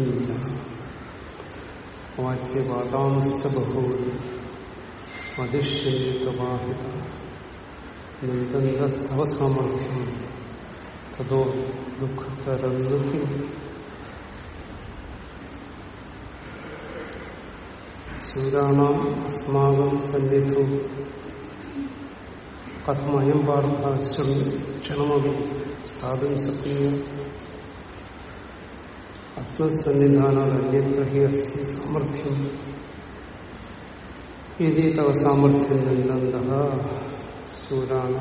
കിഞ്ച വാച്യപാദാംശ ബഹൂരി വധിഷ്യവാഹിത നന്ദന്തസ്തവ സാമർഥ്യം തതോ ദുഃഖതരന്ദുഃഖി ശൂരാണാം അസ്മാകം സന്നിധു. കഥമയം പാർത്ഥ ക്ഷണമപി സ്ഥാതും സത്യം അസ്തി സാമർഥ്യം ഇതി തവ സാമർഥ്യം നിന്നന്ത ശൂരാണ.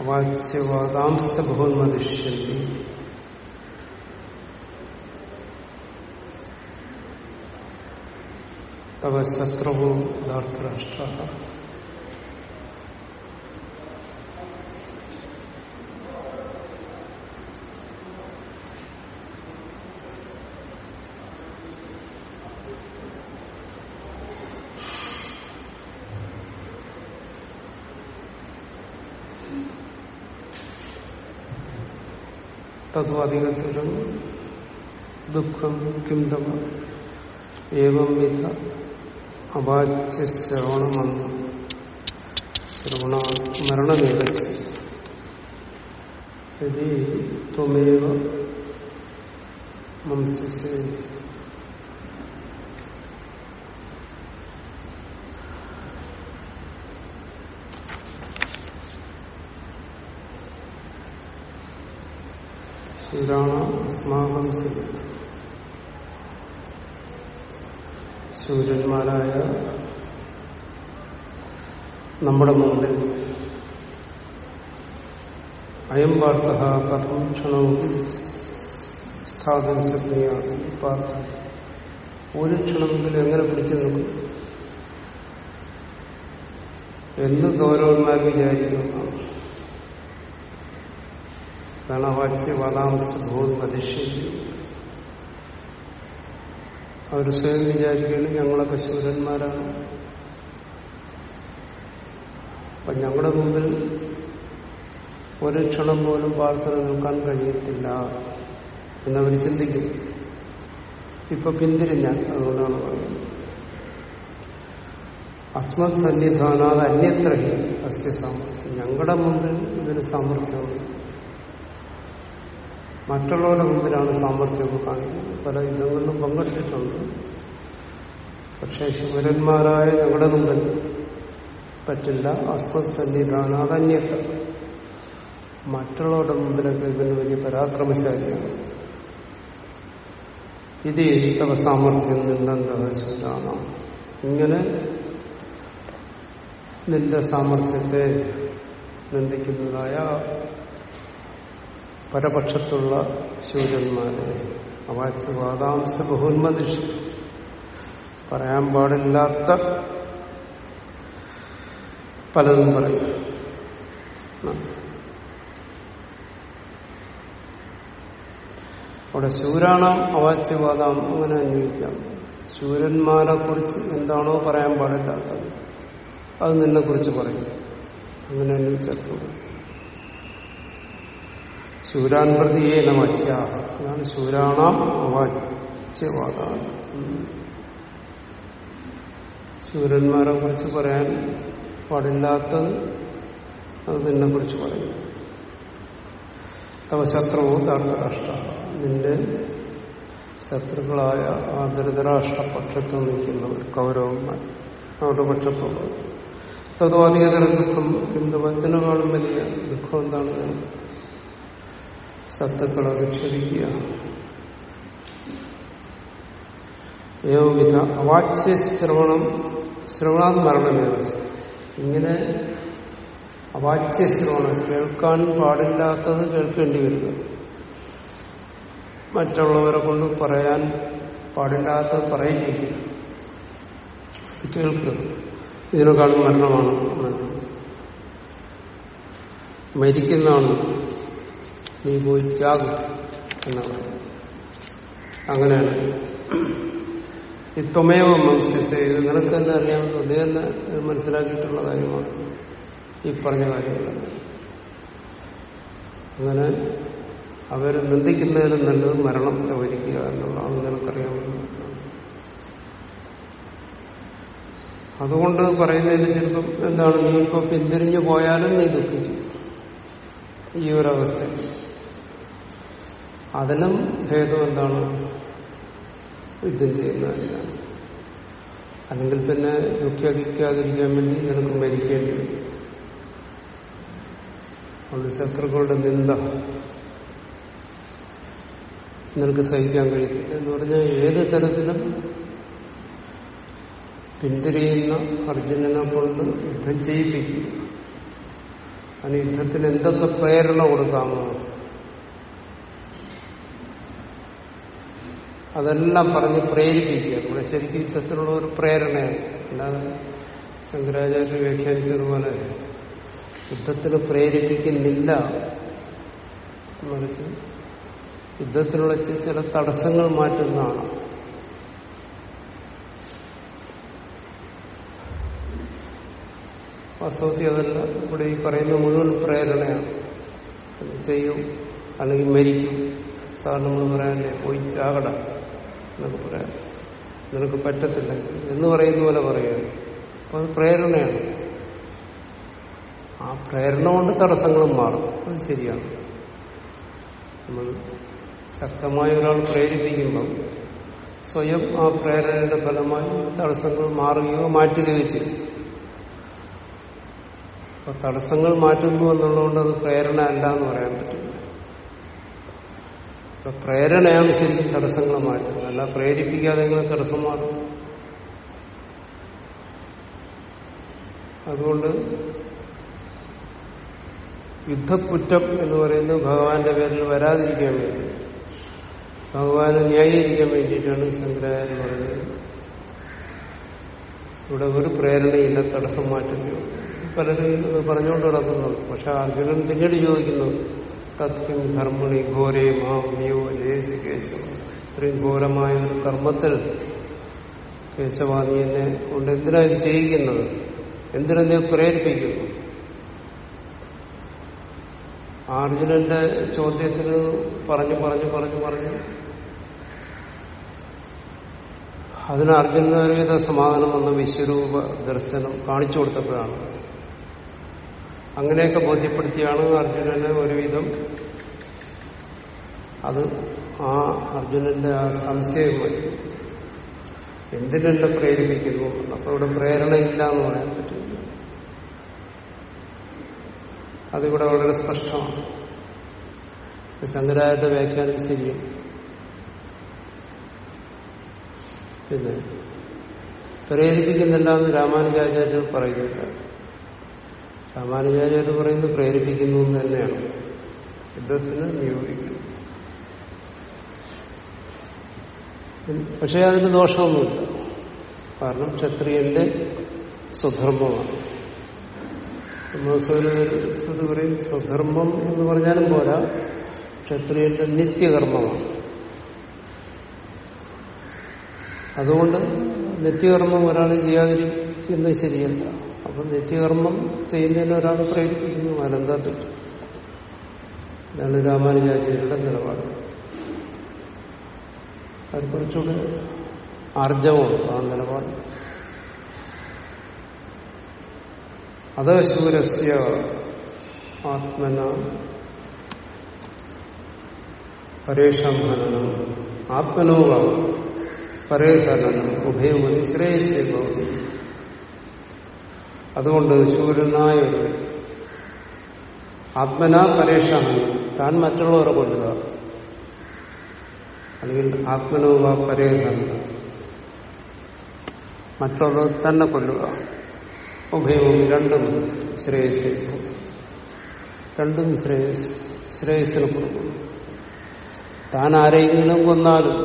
അവാച്യവാദാംസ്ത ബഹുന്മതിഷ്യന്തി തവ ശത്രുവോ ധാർത്തരാഷ്ട്ര തത്വാധികത്തിലും ദുഃഖം കിംതമ ഏവം വിധ അവാച്യ ശ്രവണമെന്ന് ശ്രവണ മരണമേവ ത്വമേവ മംസസേ ശൂരാണ അസ്മാകം ശൂരന്മാരായ നമ്മുടെ മുമ്പിൽ അയം വാർത്ത കഥം ക്ഷണവും സ്ഥാപനം ഈ ഒരു ക്ഷണമെങ്കിലും എങ്ങനെ പിടിച്ചു നിൽക്കും? എന്ത് ഗൗരവന്മാർ വിചാരിക്കുന്നതാണ് ഗണവാച്യ വദാംസ ഭൂത് പതിഷ്യന്തി അവർ സ്വയം വിചാരിക്കുകയാണ് ഞങ്ങളൊക്കെ ശൂരന്മാരാണ്. അപ്പൊ ഞങ്ങളുടെ മുമ്പിൽ ഒരു ക്ഷണം പോലും പ്രാർത്ഥന നിൽക്കാൻ കഴിയത്തില്ല എന്നവർ ചിന്തിക്കും. ഇപ്പൊ പിന്തിരിഞ്ഞാൽ അതുകൊണ്ടാണ് പറയുന്നത്. അസ്മത് സന്നിധാനാത് അന്യത്ര അസ്യ സാമർത്ഥ്യം ഞങ്ങളുടെ മുമ്പിൽ ഇതിന് സാമർഥ്യമുണ്ട് മറ്റുള്ളവരുടെ മുമ്പിലാണ് സാമർഥ്യമൊക്കെ കാണിക്കുന്നത്. പല യുദ്ധങ്ങളിലും പങ്കെടുത്തിട്ടുണ്ട്. പക്ഷെ ശിവരന്മാരായ ഞങ്ങളുടെ മുമ്പിൽ പറ്റില്ല. അസ്മത് സന്നിധാന അതന്യത്ത. മറ്റുള്ളവരുടെ മുമ്പിലൊക്കെ ഇവന് വലിയ പരാക്രമശാലിയാണ്. ഇത് ഏതവ സാമർഥ്യം നിന്നെന്താണ് ഇങ്ങനെ നിന്റെ സാമർഥ്യത്തെ നിന്ദിക്കുന്നതായ പരപക്ഷത്തുള്ള ശൂരന്മാരെ അവാച്ച് വാദാംശ ബഹുന്മതിഷ്. പറയാൻ പാടില്ലാത്ത പലതും പറയും. അവിടെ ശൂരാണാം അവാച്യവാദം അങ്ങനെ അന്വയിക്കാം ശൂരന്മാരെ കുറിച്ച് എന്താണോ പറയാൻ പാടില്ലാത്തത്. അത് നിന്നെ കുറിച്ച് പറയും. അങ്ങനെ അന്വയിച്ചെത്തുള്ളൂ ശൂരാൻ പ്രതി ഏനമച്യ അതാണ് ശൂരാണാം അവാച്യവാദാണ് ശൂരന്മാരെ കുറിച്ച് പറയാൻ പാടില്ലാത്തത് അത് നിന്നെ കുറിച്ച് പറയും. തവ ശത്രുവോ ധർമ്മരാഷ്ട്ര നിന്റെ ശത്രുക്കളായ ആ ധൃതരാഷ്ട്രപക്ഷത്ത് നിൽക്കുന്നവർ കൗരവന്മാർ. അവരുടെ പക്ഷത്തുള്ളത് തതോ അധികതര ദുഃഖം. ഹിന്ദുവത്തിനേക്കാളും വലിയ ദുഃഖം എന്താണ്? സത്തുക്കളെ വിക്ഷേപിക്കുക ഏവവിധ അവാച്യ ശ്രവണം ശ്രവണാത് ഇങ്ങനെ അവാച്യ ശ്രവണം കേൾക്കാൻ പാടില്ലാത്തത് കേൾക്കേണ്ടി വരുന്നത് മറ്റുള്ളവരെ കൊണ്ട് പറയാൻ പാടില്ലാത്തത് പറയിപ്പിക്കുക കേൾക്കുക. ഇതിനേക്കാളും മരണമാണ്. മരിക്കുന്നതാണ്. നീ പോയി ചാകും എന്നാണ് അങ്ങനെയാണ്. ഈ ത്വമേവ മംസ്യസ ഇത് നിനക്ക് തന്നെ അറിയാമെന്ന് അദ്ദേഹം മനസ്സിലാക്കിയിട്ടുള്ള കാര്യമാണ് ഈ പറഞ്ഞ കാര്യങ്ങൾ. അങ്ങനെ അവർ നിന്ദിക്കുന്നതിനും നല്ലത് മരണത്തെ ഒരുക്കുക എന്നുള്ളതാണ് നിനക്കറിയാവുന്നത്. അതുകൊണ്ട് പറയുന്നതിന് ചിലപ്പം എന്താണ് നീ ഇപ്പൊ പിന്തിരിഞ്ഞു പോയാലും നീ ദുഃഖിക്കും. ഈ ഒരവസ്ഥ അതിനും ഭേദം എന്താണ്? യുദ്ധം ചെയ്യുന്നതല്ല അല്ലെങ്കിൽ പിന്നെ ദുഃഖിക്കാതിരിക്കാൻ വേണ്ടി നിനക്ക് മരിക്കേണ്ടി വരും. അതുകൊണ്ട് ശത്രുക്കളുടെ നിന്ദ നിനക്ക് സഹിക്കാൻ കഴിയത്തില്ല എന്ന് പറഞ്ഞാൽ ഏത് തരത്തിലും പിന്തിരിയുന്ന അർജുനനെ കൊണ്ട് യുദ്ധം ചെയ്യിപ്പിക്കും അതിന് യുദ്ധത്തിന് എന്തൊക്കെ പ്രേരണ കൊടുക്കാമോ അതെല്ലാം പറഞ്ഞ് പ്രേരിപ്പിക്കുക. നമ്മുടെ ശരിക്കും ഇത്തരത്തിലുള്ള ഒരു പ്രേരണയാണ് അല്ലാതെ ശങ്കരാചാര്യ വ്യാഖ്യാനിച്ചതുപോലെ യുദ്ധത്തിന് പ്രേരിപ്പിക്കുന്നില്ല. മറിച്ച് യുദ്ധത്തിലുള്ള ചില തടസ്സങ്ങൾ മാറ്റുന്നതാണ്. വാസ്തവത്തിൽ അതല്ല. ഇവിടെ ഈ പറയുന്ന മുഴുവൻ പ്രേരണയാണ്. ചെയ്യും അല്ലെങ്കിൽ മരിക്കും. സാറിന് നമ്മൾ പറയാനല്ലേ പോയി ചാകട എന്നൊക്കെ പറയാം നിനക്ക് പറ്റത്തില്ല. എന്ന് പറയുന്ന പോലെ പറയുക. അപ്പൊ അത് പ്രേരണയാണ്. ആ പ്രേരണ കൊണ്ട് തടസ്സങ്ങളും മാറും. അത് ശരിയാണ്. നമ്മൾ ശക്തമായ ഒരാൾ പ്രേരിപ്പിക്കുമ്പം സ്വയം ആ പ്രേരണയുടെ ഫലമായി തടസ്സങ്ങൾ മാറുകയോ മാറ്റുകയോ ചെയ്യും. അപ്പൊ തടസ്സങ്ങൾ മാറ്റുന്നു എന്നുള്ളതുകൊണ്ട് അത് പ്രേരണ അല്ല എന്ന് പറയാൻ പറ്റില്ല. അപ്പൊ പ്രേരണയാണ് ശരിക്കും തടസ്സങ്ങൾ മാറ്റുന്നത് അല്ല പ്രേരിപ്പിക്കാതെ എങ്ങനെ തടസ്സം മാറും അതുകൊണ്ട് യുദ്ധക്കുറ്റം എന്ന് പറയുന്നത് ഭഗവാന്റെ പേരിൽ വരാതിരിക്കാൻ വേണ്ടി ഭഗവാനെ ന്യായീകരിക്കാൻ വേണ്ടിയിട്ടാണ് ശങ്കരാചാര്യ പറഞ്ഞത് ഇവിടെ ഒരു പ്രേരണയില്ല തടസ്സം മാറ്റുകയോ പലരും പറഞ്ഞുകൊണ്ട് നടക്കുന്നുണ്ട് പക്ഷെ അർജുനൻ പിന്നീട് ചോദിക്കുന്നു തത്വം ധർമ്മണി ഘോരേ മാമിയോ ലേശ കേശവ. ഇത്രയും ഘോരമായ ഒരു കർമ്മത്തിൽ കേശവാദിയെന്നെ കൊണ്ട് എന്തിനാ ഇത് ചെയ്യിക്കുന്നത്? എന്തിനെന്നെ പ്രേരിപ്പിക്കുന്നു? അർജുനന്റെ ചോദ്യത്തിന് പറഞ്ഞു പറഞ്ഞു പറഞ്ഞു പറഞ്ഞു. അതിന് അർജുനന് ഒരുവിധ സമാധാനം വന്ന വിശ്വരൂപ ദർശനം കാണിച്ചു കൊടുത്തപ്പോഴാണ് അങ്ങനെയൊക്കെ ബോധ്യപ്പെടുത്തിയാണ് അർജുനന് ഒരുവിധം അത് ആ അർജുനന്റെ ആ സംശയമായി. എന്തിനെന്നെ പ്രേരിപ്പിക്കുന്നു? അപ്പൊ ഇവിടെ പ്രേരണയില്ല എന്ന് പറയാൻ പറ്റില്ല. അതിവിടെ വളരെ സ്പഷ്ടമാണ്. ശങ്കരാചാര്യ വ്യാഖ്യാനം ശരിയും. പിന്നെ പ്രേരിപ്പിക്കുന്നില്ല എന്ന് രാമാനുജാചാര്യർ പറയുന്നില്ല രാമാനുജാചാര്യർ പറയുന്നത് പ്രേരിപ്പിക്കുന്നു എന്ന് തന്നെയാണ്. യുദ്ധത്തിന് നിയോഗിക്കുന്നു. പക്ഷെ അതിന് ദോഷമൊന്നുമില്ല. കാരണം ക്ഷത്രിയന്റെ സ്വധർമ്മമാണ്. സ്ഥിതി പറയും സ്വധർമ്മം എന്ന് പറഞ്ഞാലും പോരാ ക്ഷത്രിയന്റെ നിത്യകർമ്മമാണ്. അതുകൊണ്ട് നിത്യകർമ്മം ഒരാൾ ചെയ്യാതിരിക്കുന്നത് ശരിയല്ല. അപ്പൊ നിത്യകർമ്മം ചെയ്യുന്നതിന് ഒരാൾ പ്രേരിപ്പിക്കുന്നു. അനന്താ തെറ്റ്. ഇതാണ് രാമാനുജാചാര്യരുടെ നിലപാട്. അത് കുറച്ചുകൂടെ ആർജവമാണ് ആ നിലപാട്. അത് ശൂരസ്യ ആത്മന പരേഷംഹനം ആത്മനോവ പരേഹനനം ഉഭയമതി ശ്രേയസ്യ ഭവതി. അതുകൊണ്ട് ശൂരനായ ഒരു ആത്മനാ പരേഷാണ് താൻ മറ്റുള്ളവരെ കൊല്ലുക. അല്ലെങ്കിൽ ആത്മനോവ പരേഹനം മറ്റുള്ളവർ തന്നെ കൊല്ലുക. ഉഭയവും രണ്ടും ശ്രേയസ് രണ്ടും ശ്രേയസ് ശ്രേയസിന് കൊടുക്കുന്നു താൻ ആരെങ്കിലും കൊന്നാലും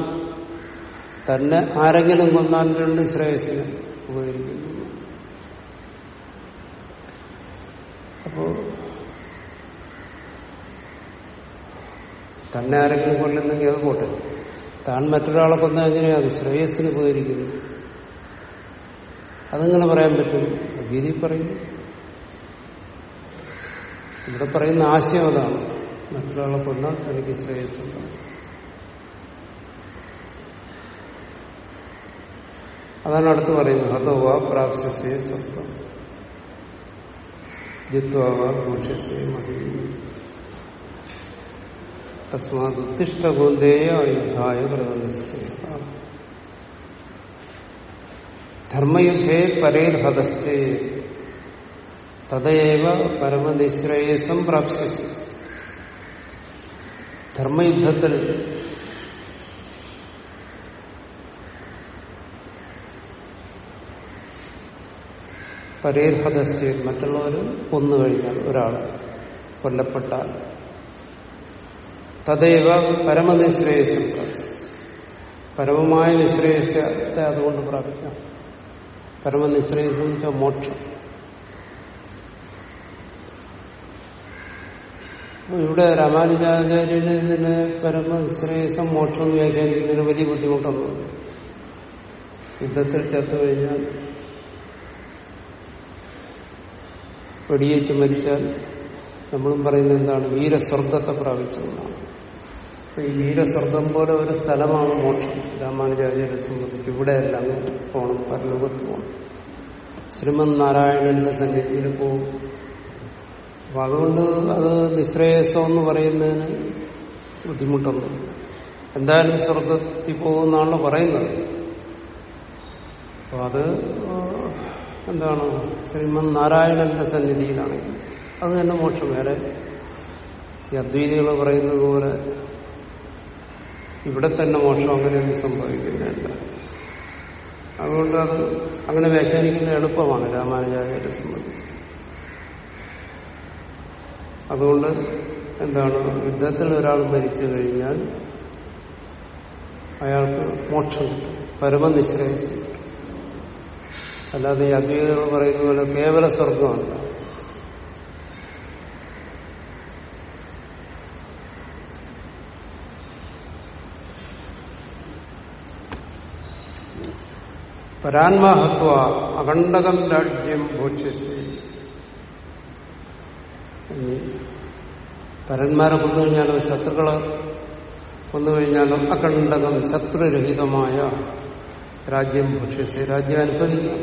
തന്നെ ആരെങ്കിലും കൊന്നാലും രണ്ടും ശ്രേയസിന് ഉപകരിക്കുന്നു. അപ്പോ തന്നെ ആരെങ്കിലും കൊല്ലുന്നെങ്കിൽ അത് പോട്ടെ. താൻ മറ്റൊരാളെ കൊന്ന എങ്ങനെയാ അത് ശ്രേയസ്സിന് പോയിരിക്കുന്നു അതെങ്ങനെ പറയാൻ പറ്റും? ഗീതി പറയുന്നു ഇവിടെ പറയുന്ന ആശയം അതാണ്. മറ്റൊരാളെ കൊന്നാൽ തനിക്ക് ശ്രേയസ്സുണ്ടാകും അതാണ് അടുത്ത് പറയുന്നത്. ഹതോവ പ്രാപ്സ്യസേ സ്വത്വം. ജിത്വാവ മോക്ഷസേ മതി തസ്മാത് ഉത്തിഷ്ടഗോന്ദേയ യുദ്ധായ പ്രവനസ്യ ധർമ്മയുദ്ധേ പരേർഹതസ്ഥേ തദൈവ പരമനിശ്രേയസം പ്രാപ്സ്യസി ധർമ്മയുദ്ധത്തിൽ പരേർഹതസ്ഥ മറ്റുള്ളവർ കൊന്നു കഴിഞ്ഞാൽ ഒരാൾ കൊല്ലപ്പെട്ടാൽ തദൈവ പരമനിശ്രേയസം പരമമായ നിശ്രേയസത്തെ അതുകൊണ്ട് പ്രാപിക്കാം. പരമനിശ്രേയസം എന്ന് വെച്ചാൽ മോക്ഷം. ഇവിടെ രാമാനുജാചാര്യന് ഇതിന് പരമശ്രേയസം മോക്ഷം വ്യാഖ്യാനിക്കുന്നതിന് വലിയ ബുദ്ധിമുട്ടൊന്നും യുദ്ധത്തിൽ ചത്തു കഴിഞ്ഞാൽ വെടിയേറ്റ് മരിച്ചാൽ നമ്മളും പറയുന്നത് എന്താണ്? വീരസ്വർഗത്തെ പ്രാപിച്ചതെന്നാണ് ഈ വീരസ്വർഗം പോലെ ഒരു സ്ഥലമാണ് മോക്ഷം. രാമാനുചാര്യരെ സംബന്ധിച്ച് ഇവിടെയല്ല അങ്ങ് പോകണം പരലോകത്ത് പോകണം ശ്രീമന് നാരായണന്റെ സന്നിധിയിൽ പോകും അപ്പൊ അതുകൊണ്ട് അത് നിശ്രേയസം എന്ന് പറയുന്നതിന് ബുദ്ധിമുട്ടൊന്നും എന്തായാലും സ്വർഗത്തിൽ പോകുമെന്നാണല്ലോ പറയുന്നത്. അപ്പൊ അത് എന്താണ്? ശ്രീമൻ നാരായണന്റെ സന്നിധിയിലാണെങ്കിൽ അത് തന്നെ മോക്ഷം. വേറെ ഈ അദ്വൈതികൾ പറയുന്നത് പോലെ ഇവിടെ തന്നെ മോക്ഷം അങ്ങനെയൊന്നും സംഭവിക്കുന്നില്ല. അതുകൊണ്ട് അത് അങ്ങനെ വ്യാഖ്യാനിക്കുന്ന എളുപ്പമാണ് രാമാനുജാചാര്യെ സംബന്ധിച്ച്. അതുകൊണ്ട് എന്താണ്? യുദ്ധത്തിൽ ഒരാൾ മരിച്ചു കഴിഞ്ഞാൽ അയാൾക്ക് മോക്ഷം കിട്ടും. പരമനിശ്രേയസം കിട്ടും അല്ലാതെ ഈ അദ്വൈതകൾ പറയുന്ന പോലെ കേവല സ്വർഗമല്ല പരാന്മാഹത്വ അഖണ്ഡകം രാജ്യം ഭോക്ഷ്യസി പരന്മാരെ കൊന്നുകഴിഞ്ഞാലോ ശത്രുക്കളെ കൊന്നുകഴിഞ്ഞാലോ അഖണ്ഡകം ശത്രുരഹിതമായ രാജ്യം ഭക്ഷ്യസെ രാജ്യം അനുഭവിക്കാം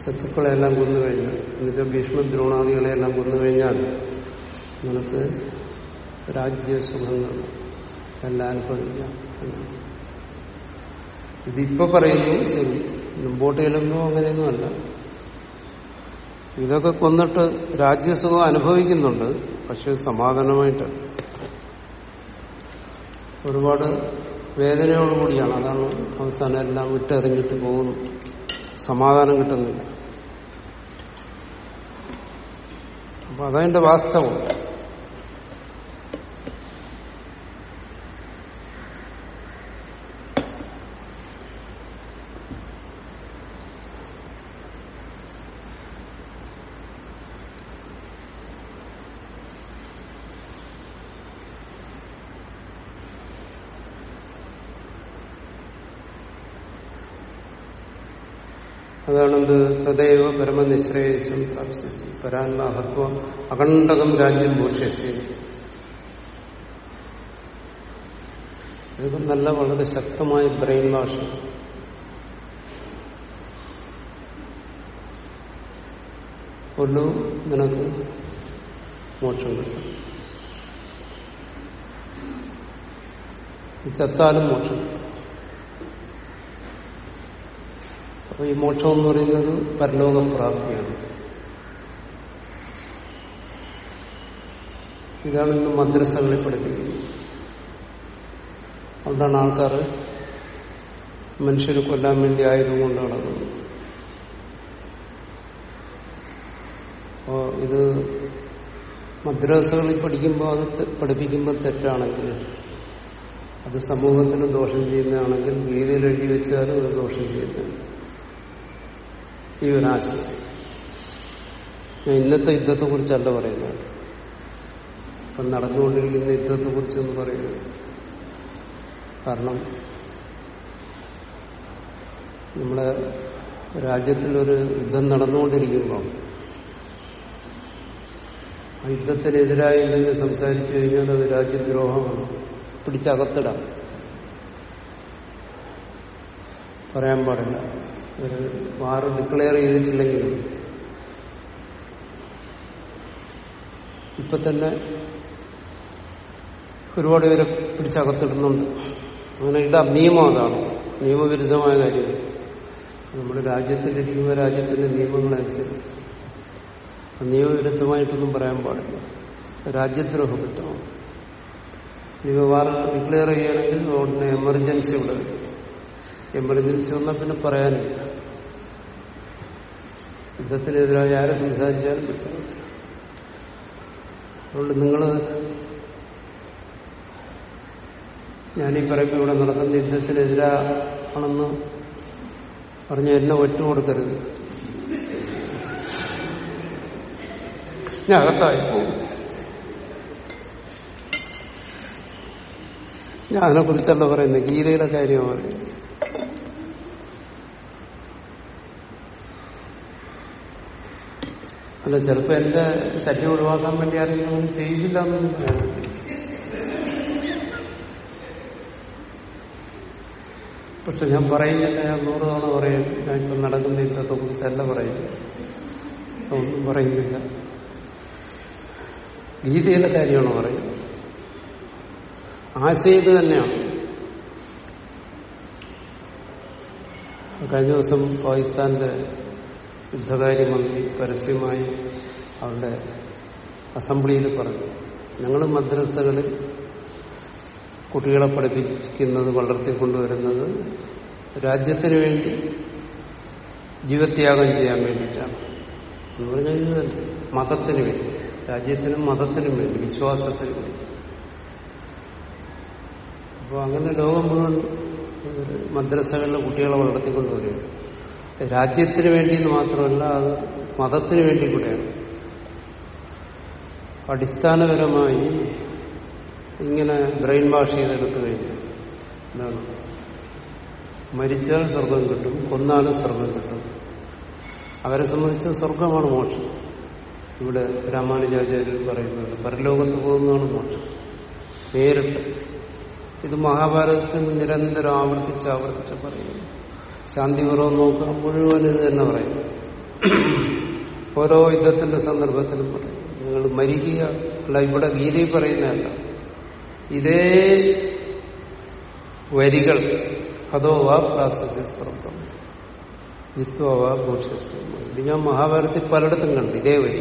ശത്രുക്കളെല്ലാം കൊന്നുകഴിഞ്ഞാൽ എന്നുവെച്ചാൽ ഭീഷ്മദ്രോണാദികളെല്ലാം കൊന്നുകഴിഞ്ഞാൽ നിനക്ക് രാജ്യസുഖങ്ങൾ എല്ലാം അനുഭവിക്കാം ഇതിപ്പോ പറയുന്നു ശരി മുമ്പോട്ട് ചെല്ലുമ്പോൾ അങ്ങനെയൊന്നുമല്ല ഇതൊക്കെ കൊന്നിട്ട് രാജ്യസുഖം അനുഭവിക്കുന്നുണ്ട് പക്ഷെ സമാധാനമായിട്ട് ഒരുപാട് വേദനയോടുകൂടിയാണ് അതാണ് അവസാനം എല്ലാം വിട്ടെറിഞ്ഞിട്ട് പോകുന്നു. സമാധാനം കിട്ടുന്നില്ല. അപ്പൊ അതതിന്റെ വാസ്തവം. അതാണെന്ത് തദൈവ പരമനിശ്രേയസം പ്രാപ്സ്യസി പരാന്മാഹത്വം അഖണ്ഡകം രാജ്യം ഭൂഷ്യസി ഇതൊക്കെ നല്ല വളരെ ശക്തമായ ബ്രെയിൻ വാഷ് കൊല്ലു നിനക്ക് മോക്ഷം കിട്ടും. ചത്താലും മോക്ഷം കിട്ടും. അപ്പൊ ഈ മോക്ഷം എന്ന് പറയുന്നത് പരലോകപ്രാപ്തിയാണ്. ഇതാണ് ഇന്ന് മദ്രസകളിൽ പഠിപ്പിക്കുന്നത്. അതുകൊണ്ടാണ് ആൾക്കാർ മനുഷ്യരെ കൊല്ലാൻ വേണ്ടി ആയുധം കൊണ്ട് നടക്കുന്നത്. അപ്പോ ഇത് മദ്രസകളിൽ പഠിക്കുമ്പോൾ അത് പഠിപ്പിക്കുമ്പോൾ തെറ്റാണെങ്കിൽ അത് സമൂഹത്തിന് ദോഷം ചെയ്യുന്നതാണെങ്കിൽ ഗീതയിൽ എഴുതി വെച്ചാലും അത് ദോഷം ചെയ്യുന്നതാണ്. ഈ ഒരാശയം ഞാൻ ഇന്നത്തെ യുദ്ധത്തെ കുറിച്ചല്ല പറയുന്നത്. ഇപ്പം നടന്നുകൊണ്ടിരിക്കുന്ന യുദ്ധത്തെ കുറിച്ചൊന്നും പറയുന്നത്. കാരണം നമ്മുടെ രാജ്യത്തിലൊരു യുദ്ധം നടന്നുകൊണ്ടിരിക്കുമ്പോൾ ആ യുദ്ധത്തിനെതിരായി എന്തെങ്കിലും സംസാരിച്ചു കഴിഞ്ഞാൽ അത് രാജ്യദ്രോഹമാണ്. പിടിച്ചകത്തിടാം. പറയാൻ പാടില്ല. ഒരു വാർ ഡിക്ലെയർ ചെയ്തിട്ടില്ലെങ്കിലും. ഇപ്പൊ തന്നെ ഒരുപാട് പേരെ പിടിച്ചകത്തിടുന്നുണ്ട് അങ്ങനെ ഇടാം നിയമം അതാണ്. നിയമവിരുദ്ധമായ കാര്യം. നമ്മൾ രാജ്യത്തിലിരിക്കുമ്പോൾ രാജ്യത്തിന്റെ നിയമങ്ങളനുസരിച്ച്. നിയമവിരുദ്ധമായിട്ടൊന്നും പറയാൻ പാടില്ല. രാജ്യദ്രോഹ കുറ്റമാണ് വാർ ഡിക്ലെയർ ചെയ്യുകയാണെങ്കിൽ ഉടനെ എമർജൻസി ഇവിടെ എമർജൻസി വന്നാൽ പിന്നെ പറയാനില്ല. യുദ്ധത്തിനെതിരായി ആരെ സംസാരിച്ചാലും പിടിച്ചകത്തില്ല അതുകൊണ്ട് നിങ്ങൾ ഞാനീ പറയുമ്പോൾ ഇവിടെ നടക്കുന്ന യുദ്ധത്തിനെതിരാണെന്ന് പറഞ്ഞ് എന്നെ ഒറ്റ കൊടുക്കരുത് ഞാൻ അകത്തായി പോകും. ഞാൻ അതിനെ കുറിച്ചല്ല പറയുന്നത്. ഗീതയുടെ കാര്യമാണ് പറയുന്നത് അല്ല ചിലപ്പോ എന്റെ ശല്യം ഒഴിവാക്കാൻ വേണ്ടി ആരെങ്കിലും ഒന്നും ചെയ്യില്ല പക്ഷെ ഞാൻ പറയുന്നില്ല ഞാൻ നൂറ് തവണ പറയും. ഞാൻ ഇപ്പൊ നടക്കുന്ന യുദ്ധത്തെ കുറിച്ചല്ല പറയും. ഒന്നും പറയുന്നില്ല. ഗീതയിലെ കാര്യമാണ് പറയുന്നത്. ആശയം ഇത് തന്നെയാണ്. കഴിഞ്ഞ ദിവസം പാകിസ്ഥാന്റെ യുദ്ധകാര്യമന്ത്രി പരസ്യമായി അവരുടെ അസംബ്ലിയിൽ പറഞ്ഞു. ഞങ്ങൾ മദ്രസകളിൽ കുട്ടികളെ പഠിപ്പിക്കുന്നത് വളർത്തിക്കൊണ്ടുവരുന്നത് രാജ്യത്തിന് വേണ്ടി ജീവത്യാഗം ചെയ്യാൻ വേണ്ടിയിട്ടാണ്. എന്ന് പറഞ്ഞാൽ ഇത് തന്നെ. മതത്തിന് വേണ്ടി. രാജ്യത്തിനും മതത്തിനും വേണ്ടി വിശ്വാസത്തിനും വേണ്ടി. അപ്പോൾ അങ്ങനെ ലോകം മുഴുവൻ മദ്രസകളിലെ കുട്ടികളെ വളർത്തിക്കൊണ്ടുവരികയാണ് രാജ്യത്തിന് വേണ്ടി എന്ന് മാത്രമല്ല അത് മതത്തിന് വേണ്ടി കൂടെയാണ്. അടിസ്ഥാനപരമായി ഇങ്ങനെ ബ്രെയിൻ വാഷ് ചെയ്തെടുത്തു കഴിഞ്ഞു എന്താണ്? മരിച്ചാൽ സ്വർഗം കിട്ടും കൊന്നാലും സ്വർഗം കിട്ടും. അവരെ സംബന്ധിച്ച് സ്വർഗമാണ് മോക്ഷം. ഇവിടെ രാമാനുജാചാര്യർ പറയുന്നത് പരലോകത്ത് പോകുന്നതാണ് മോക്ഷം. നേരിട്ട്. ഇത് മഹാഭാരതത്തിൽ നിരന്തരം ആവർത്തിച്ച് ആവർത്തിച്ച് പറയുന്നു. ശാന്തിപൂർവം നോക്കുക. മുഴുവൻ ഇത് തന്നെ പറയും. ഓരോ യുദ്ധത്തിന്റെ സന്ദർഭത്തിലും പറയും. നിങ്ങൾ മരിക്കുക. അല്ല ഇവിടെ ഗീതയിൽ പറയുന്നതല്ല. ഇതേ വരികൾ അതോ വാ പ്രാസസ്യ സ്വർഗം ജിത്വ വാ ഭൂഷ്യസ്വം ഇത് ഞാൻ മഹാഭാരതത്തിൽ പലയിടത്തും കണ്ടു ഇതേ വരി.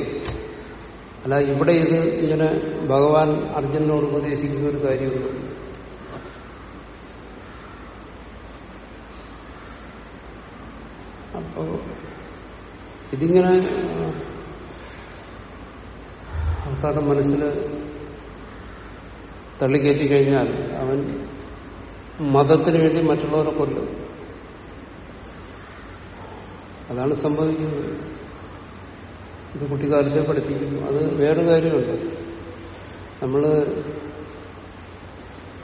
അല്ല ഇവിടെ ഇത് ഇങ്ങനെ ഭഗവാൻ അർജുനോട് ഉപദേശിക്കുന്ന ഒരു കാര്യമൊന്നും അപ്പോ ഇതിങ്ങനെ ആൾക്കാരുടെ മനസ്സിൽ തള്ളിക്കയറ്റി കഴിഞ്ഞാൽ അവൻ മതത്തിന് വേണ്ടി മറ്റുള്ളവരെ കൊല്ലും. അതാണ് സംഭവിക്കുന്നത്. ഇത് കുട്ടിക്കാലത്തെ പഠിപ്പിക്കുന്നു. അത് വേറൊരു കാര്യമുണ്ട്. നമ്മൾ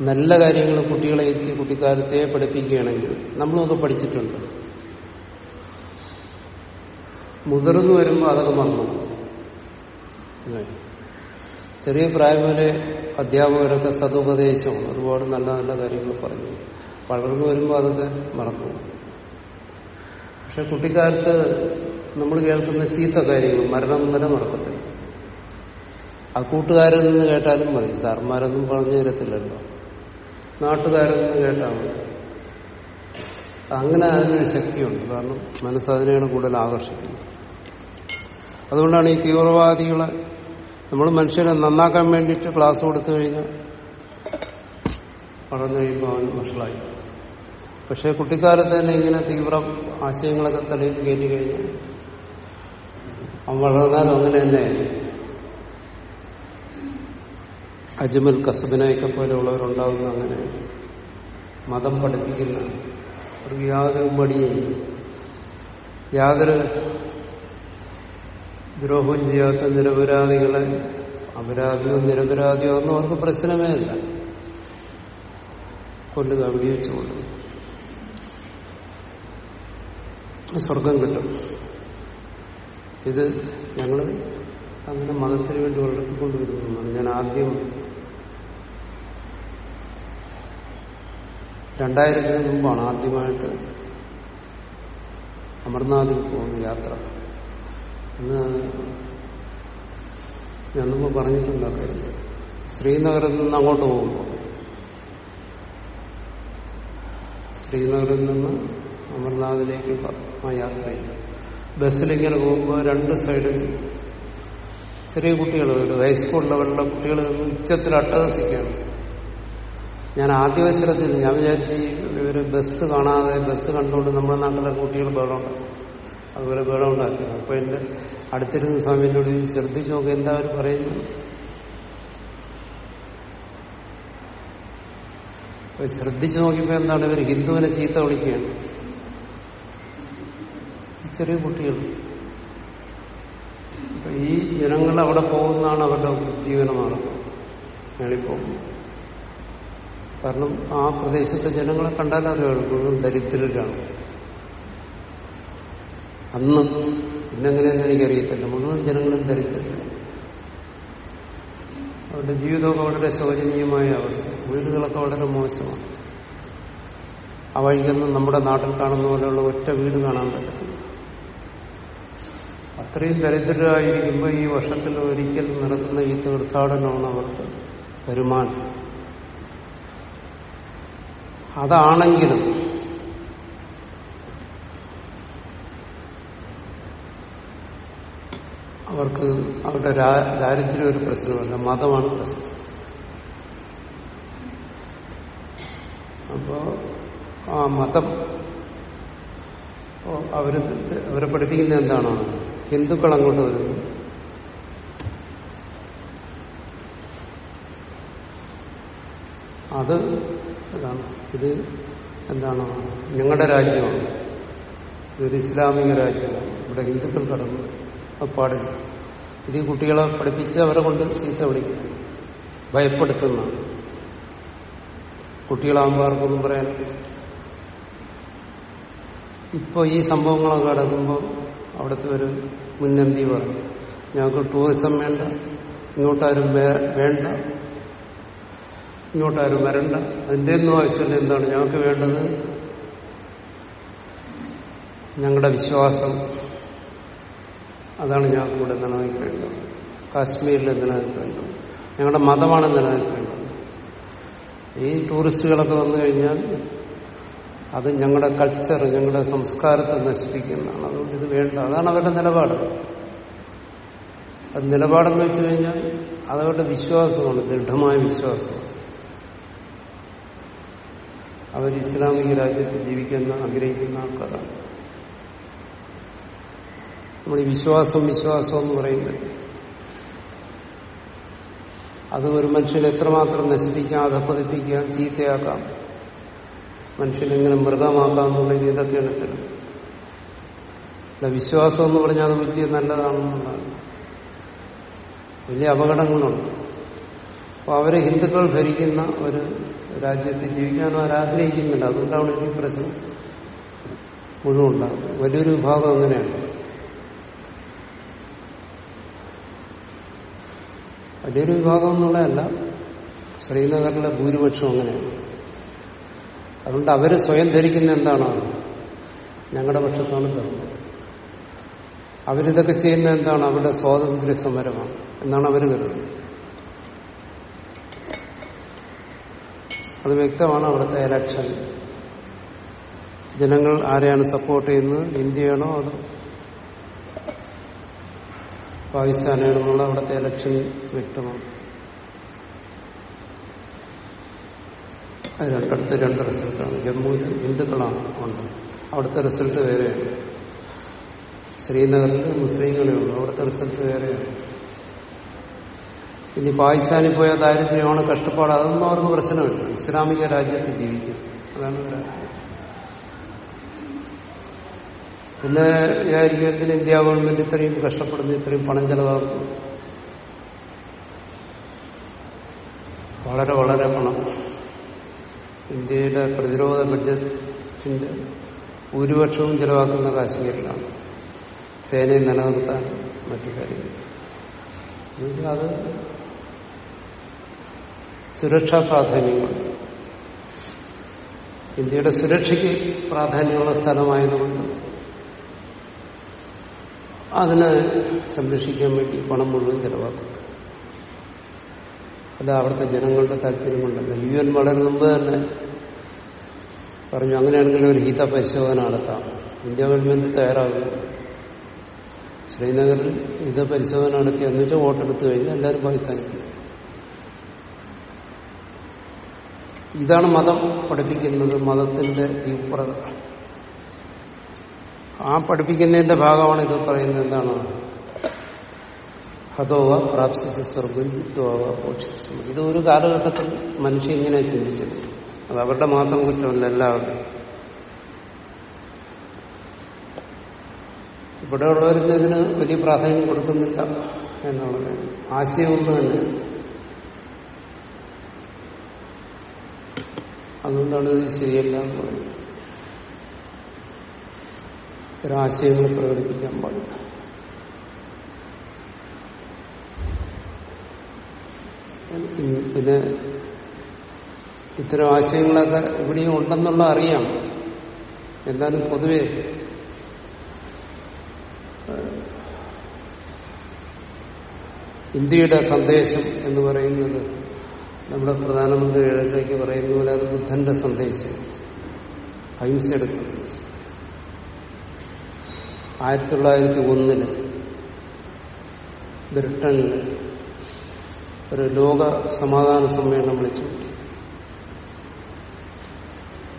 നല്ല കാര്യങ്ങൾ കുട്ടികളെ എത്തി കുട്ടിക്കാലത്തെ പഠിപ്പിക്കുകയാണെങ്കിൽ നമ്മളൊക്കെ പഠിച്ചിട്ടുണ്ട്. മുതിർന്നു വരുമ്പോൾ അതൊക്കെ മറന്നു ചെറിയ പ്രായം വരെ അധ്യാപകരൊക്കെ സതുപദേശം ഒരുപാട് നല്ല നല്ല കാര്യങ്ങൾ പറഞ്ഞു. വളർന്നു വരുമ്പോൾ അതൊക്കെ മറന്നു പക്ഷെ കുട്ടിക്കാലത്ത് നമ്മൾ കേൾക്കുന്ന ചീത്ത കാര്യങ്ങൾ മരണം വരെ മറക്കത്തില്ല. ആ കൂട്ടുകാരിൽ നിന്ന് കേട്ടാലും മതി. സാർമാരൊന്നും പറഞ്ഞു തരത്തില്ലല്ലോ. നാട്ടുകാരിൽ നിന്ന് കേട്ടാൽ മതി. അങ്ങനെ അതിനൊരു ശക്തിയുണ്ട്. കാരണം മനസ്സതിനെയാണ് കൂടുതൽ ആകർഷിക്കുന്നത്. അതുകൊണ്ടാണ് ഈ തീവ്രവാദികളെ നമ്മൾ മനുഷ്യരെ നന്നാക്കാൻ വേണ്ടിയിട്ട് ക്ലാസ് കൊടുത്തു കഴിഞ്ഞാൽ വളർന്നു കഴിയുമ്പോൾ അവൻ വഷളായി. പക്ഷെ കുട്ടിക്കാലത്ത് തന്നെ ഇങ്ങനെ തീവ്ര ആശയങ്ങളൊക്കെ തലയിൽ കയറ്റി കഴിഞ്ഞാൽ അവൻ വളർന്നാൽ അങ്ങനെ തന്നെ അജ്മൽ കസബിനയൊക്കെ പോലെയുള്ളവരുണ്ടാവുന്ന അങ്ങനെ മതം പഠിപ്പിക്കുന്ന ഒരു യാതൊരു മടിയും യാതൊരു ദ്രോഹം ചെയ്യാത്ത നിരപരാധികളെ അപരാധിയോ നിരപരാധിയോ ഒന്നും അവർക്ക് പ്രശ്നമേ അല്ല. കൊല്ലുക വെടിവെച്ച് കൊല്ലുക. സ്വർഗം കിട്ടും. ഇത് ഞങ്ങൾ അങ്ങനെ മതത്തിന് വേണ്ടി വളർത്തിക്കൊണ്ടുവരുന്നതാണ്. ഞാൻ ആദ്യം രണ്ടായിരത്തിന് മുമ്പാണ് ആദ്യമായിട്ട് അമർനാഥിൽ പോകുന്ന യാത്ര. അന്ന് ഞാൻ മുമ്പ് പറഞ്ഞിട്ടുണ്ടൊക്കെ ശ്രീനഗറിൽ നിന്ന് അങ്ങോട്ട് പോകുമ്പോൾ ശ്രീനഗറിൽ നിന്ന് അമർനാഥിലേക്ക് ആ ചെയ്യും. ബസ്സിലിങ്ങനെ പോകുമ്പോൾ രണ്ട് സൈഡിൽ ചെറിയ കുട്ടികൾ ഒരു ഹൈസ്കൂൾ ലെവലിലുള്ള കുട്ടികൾ ഉച്ചത്തിൽ അട്ടഹസിക്കുകയാണ്. ഞാൻ ആദ്യ ശ്രദ്ധയിൽ ഞാൻ വിചാരിച്ചു ഇവർ ബസ് കാണാതെ ബസ് കണ്ടുകൊണ്ട് നമ്മുടെ നാട്ടിലെ കുട്ടികൾ ബഹളമുണ്ടാക്കും അതുപോലെ ബഹളമുണ്ടാക്കി അപ്പൊ എന്റെ അടുത്തിരുന്ന സ്വാമിനോട് ശ്രദ്ധിച്ചു നോക്കുക എന്താ അവർ പറയുന്നത്? ശ്രദ്ധിച്ചു നോക്കിയപ്പോ എന്താണ് ഇവർ ഹിന്ദുവിനെ ചീത്ത വിളിക്കുകയാണ്. ചെറിയ കുട്ടികൾ. അപ്പൊ ഈ ജനങ്ങൾ അവിടെ പോകുന്നതാണ് അവരുടെ ജീവനമാർഗം മേളിൽ പോകുന്നത് കാരണം ആ പ്രദേശത്തെ ജനങ്ങളെ കണ്ടാലറിയാം ദരിദ്രരാണ്. അന്ന് ഇന്നെങ്ങനെയെന്ന് എനിക്കറിയത്തില്ല. മുഴുവൻ ജനങ്ങളും ദരിദ്രരാണ് അവരുടെ ജീവിതമൊക്കെ വളരെ ശോചനീയമായ അവസ്ഥ. വീടുകളൊക്കെ വളരെ മോശമാണ്. ആ വഴിക്കൊന്നും നമ്മുടെ നാട്ടിൽ കാണുന്ന പോലെയുള്ള ഒറ്റ വീട് കാണാൻ പറ്റത്തില്ല. അത്രയും ദരിദ്രരായിരിക്കുമ്പോൾ ഈ വർഷത്തിൽ ഒരിക്കൽ നടക്കുന്ന ഈ തീർത്ഥാടനമാണ് അവർക്ക് വരുമാനം. അതാണെങ്കിലും അവർക്ക് അവരുടെ ദാരിദ്ര്യം ഒരു പ്രശ്നമല്ല മതമാണ് പ്രശ്നം. അപ്പോ ആ മതം അവർ അവരെ പഠിപ്പിക്കുന്ന എന്താണോ? ഹിന്ദുക്കൾ അങ്ങോട്ട് വരുന്നു. അത് അതാണ് ഇത് എന്താണ്? ഞങ്ങളുടെ രാജ്യമാണ്. ഇതൊരു ഇസ്ലാമിക രാജ്യമാണ്. ഇവിടെ ഹിന്ദുക്കൾ കടന്നു. അത് പാടില്ല ഇത് കുട്ടികളെ പഠിപ്പിച്ച് അവരെ കൊണ്ട് ചീത്ത വിളിക്കുക ഭയപ്പെടുത്തുന്ന. കുട്ടികളാകുമ്പോൾ ആർക്കൊന്നും പറയാൻ ഇപ്പൊ ഈ സംഭവങ്ങളൊക്കെ നടക്കുമ്പോൾ അവിടുത്തെ ഒരു മുൻ എം പി പറഞ്ഞു ഞങ്ങൾക്ക് ടൂറിസം വേണ്ട ഇങ്ങോട്ടാരും വേണ്ട ഇങ്ങോട്ടാരും വരണ്ട അതിന്റെ ഒന്നും ആവശ്യമില്ല എന്താണ് ഞങ്ങൾക്ക് വേണ്ടത്? ഞങ്ങളുടെ വിശ്വാസം അതാണ് ഞങ്ങൾക്ക് ഇവിടെ നിലനിൽക്കേണ്ടത്. കാശ്മീരിൽ നിലനിൽക്കേണ്ടത്. ഞങ്ങളുടെ മതമാണ് നിലനിൽക്കേണ്ടത്. ഈ ടൂറിസ്റ്റുകളൊക്കെ വന്നു കഴിഞ്ഞാൽ അത് ഞങ്ങളുടെ കൾച്ചർ ഞങ്ങളുടെ സംസ്കാരത്തെ നശിപ്പിക്കുന്നതാണ്. അതുകൊണ്ട് ഇത് വേണ്ട. അതാണ് അവരുടെ നിലപാട്. അത് നിലപാടെന്ന് വെച്ചു കഴിഞ്ഞാൽ അതവരുടെ വിശ്വാസമാണ് ദൃഢമായ വിശ്വാസമാണ് അവർ ഇസ്ലാമിക രാജ്യത്ത് ജീവിക്കുന്ന ആഗ്രഹിക്കുന്ന ആൾക്കാരാണ്. നമ്മൾ ഈ വിശ്വാസം വിശ്വാസം എന്ന് പറയുന്നത്. അത് ഒരു മനുഷ്യനെ എത്രമാത്രം നശിപ്പിക്കാം അധപ്പതിപ്പിക്കാം ചീത്തയാക്കാം. മനുഷ്യനെങ്ങനെ മൃഗമാക്കാം എന്നുള്ള ഇതൊക്കെയാണ് തരുന്നത് വിശ്വാസം എന്ന് പറഞ്ഞാൽ അത് വലിയ നല്ലതാണെന്നുള്ളതാണ്. വലിയ അപകടങ്ങളുണ്ട്. അപ്പൊ അവരെ ഹിന്ദുക്കൾ ഭരിക്കുന്ന ഒരു രാജ്യത്ത് ജീവിക്കാൻ അവരാഗ്രഹിക്കുന്നില്ല അതുകൊണ്ടാണ് ഈ പ്രശ്നം മുഴുവൻ ഉണ്ടാകുന്നത്. വലിയൊരു വിഭാഗം അങ്ങനെയാണ്. വലിയൊരു വിഭാഗം എന്നുള്ളതല്ല ശ്രീനഗറിലെ ഭൂരിപക്ഷം അങ്ങനെയാണ്. അതുകൊണ്ട് അവർ സ്വയം ധരിക്കുന്ന എന്താണ് ഞങ്ങളുടെ പക്ഷത്താണ് ധർമ്മം. അവരിതൊക്കെ ചെയ്യുന്ന എന്താണ്? അവരുടെ സ്വാതന്ത്ര്യ സമരമാണ് എന്നാണ് അവർ കരുതുന്നത്. അത് വ്യക്തമാണ് അവിടുത്തെ ഇലക്ഷൻ ജനങ്ങൾ ആരെയാണ് സപ്പോർട്ട് ചെയ്യുന്നത്? ഇന്ത്യയാണോ അതോ പാകിസ്ഥാനാണോ അവിടുത്തെ ഇലക്ഷൻ വ്യക്തമാണ്. അതിനടുത്ത് രണ്ട് റിസൾട്ടാണ് ജമ്മുവിൽ ഹിന്ദുക്കളാണ് ഉണ്ട്. അവിടുത്തെ റിസൾട്ട് വേറെയാണ് ശ്രീനഗറിൽ മുസ്ലിങ്ങളെ ഉള്ളൂ. അവിടുത്തെ റിസൾട്ട് വേറെയാണ് ഇനി പാകിസ്ഥാനിൽ പോയ ദാരിദ്ര്യമാണ് കഷ്ടപ്പാട് അതൊന്നും അവർക്ക് പ്രശ്നമില്ല. ഇസ്ലാമിക രാജ്യത്ത് ജീവിക്കും. അതാണ് പിന്നെ വിചാരിക്കും എന്തിന് ഇന്ത്യ ഗവൺമെന്റ് ഇത്രയും കഷ്ടപ്പെടുന്നു ഇത്രയും പണം ചെലവാക്കും വളരെ വളരെ പണം. ഇന്ത്യയുടെ പ്രതിരോധ ബഡ്ജറ്റിന്റെ ഭൂരിപക്ഷവും ചെലവാക്കുന്ന കാശ്മീരിലാണ്. സേനയെ നിലനിർത്താൻ മറ്റു കാര്യങ്ങൾ അത് സുരക്ഷാ പ്രാധാന്യങ്ങൾ ഇന്ത്യയുടെ സുരക്ഷയ്ക്ക് പ്രാധാന്യമുള്ള സ്ഥലമായതുകൊണ്ട് അതിനെ സംരക്ഷിക്കാൻ വേണ്ടി പണം മുഴുവൻ ചെലവാക്കുന്നു അത് അവിടുത്തെ ജനങ്ങളുടെ താല്പര്യം കൊണ്ടല്ല യു എൻ വളരെ മുമ്പ് തന്നെ പറഞ്ഞു അങ്ങനെയാണെങ്കിൽ ഒരു ഹിത പരിശോധന നടത്താം. ഇന്ത്യ ഗവൺമെന്റ് തയ്യാറാകുന്നു ശ്രീനഗറിൽ ഹിത പരിശോധന നടത്തി. എന്ന് വെച്ചാൽ വോട്ടെടുത്തു കഴിഞ്ഞാൽ എല്ലാവരും പാകിസ്ഥാനിൽ ഇതാണ് മതം പഠിപ്പിക്കുന്നത്. മതത്തിന്റെ തീവ്രത. ആ പഠിപ്പിക്കുന്നതിന്റെ ഭാഗമാണ് ഇത് പറയുന്നത് എന്താണ്? ഹതോവ പ്രാപ്സിച്ച സ്വർഗം ജിത്വാവ പോഷിച്ചു ഇത് ഒരു കാലഘട്ടത്തിൽ മനുഷ്യൻ ഇങ്ങനെ ചിന്തിച്ചത്. അത് അവരുടെ മാത്രം കുറ്റമല്ല എല്ലാവരും ഇവിടെയുള്ളവരിന്ന് ഇതിന് വലിയ പ്രാധാന്യം കൊടുക്കുന്നില്ല എന്നുള്ളത് ആശയമൊന്നും തന്നെ. അതുകൊണ്ടാണ് ഇത് ശരിയല്ല എന്ന് പറയുന്നത്. ഇത്തരം ആശയങ്ങൾ പ്രകടിപ്പിക്കാൻ പാടില്ല. പിന്നെ ഇത്തരം ആശയങ്ങളൊക്കെ ഇവിടെയും ഉണ്ടെന്നുള്ള അറിയാം. എന്തായാലും പൊതുവെ ഇന്ത്യയുടെ സന്ദേശം എന്ന് പറയുന്നത് നമ്മുടെ പ്രധാനമന്ത്രി എഴുതേക്ക് പറയുന്ന പോലെ അത് ബുദ്ധന്റെ സന്ദേശം അഹിംസയുടെ സന്ദേശം. ആയിരത്തി തൊള്ളായിരത്തി ഒന്നിൽ ബ്രിട്ടനിൽ ഒരു ലോക സമാധാന സമ്മേളനം വിളിച്ചു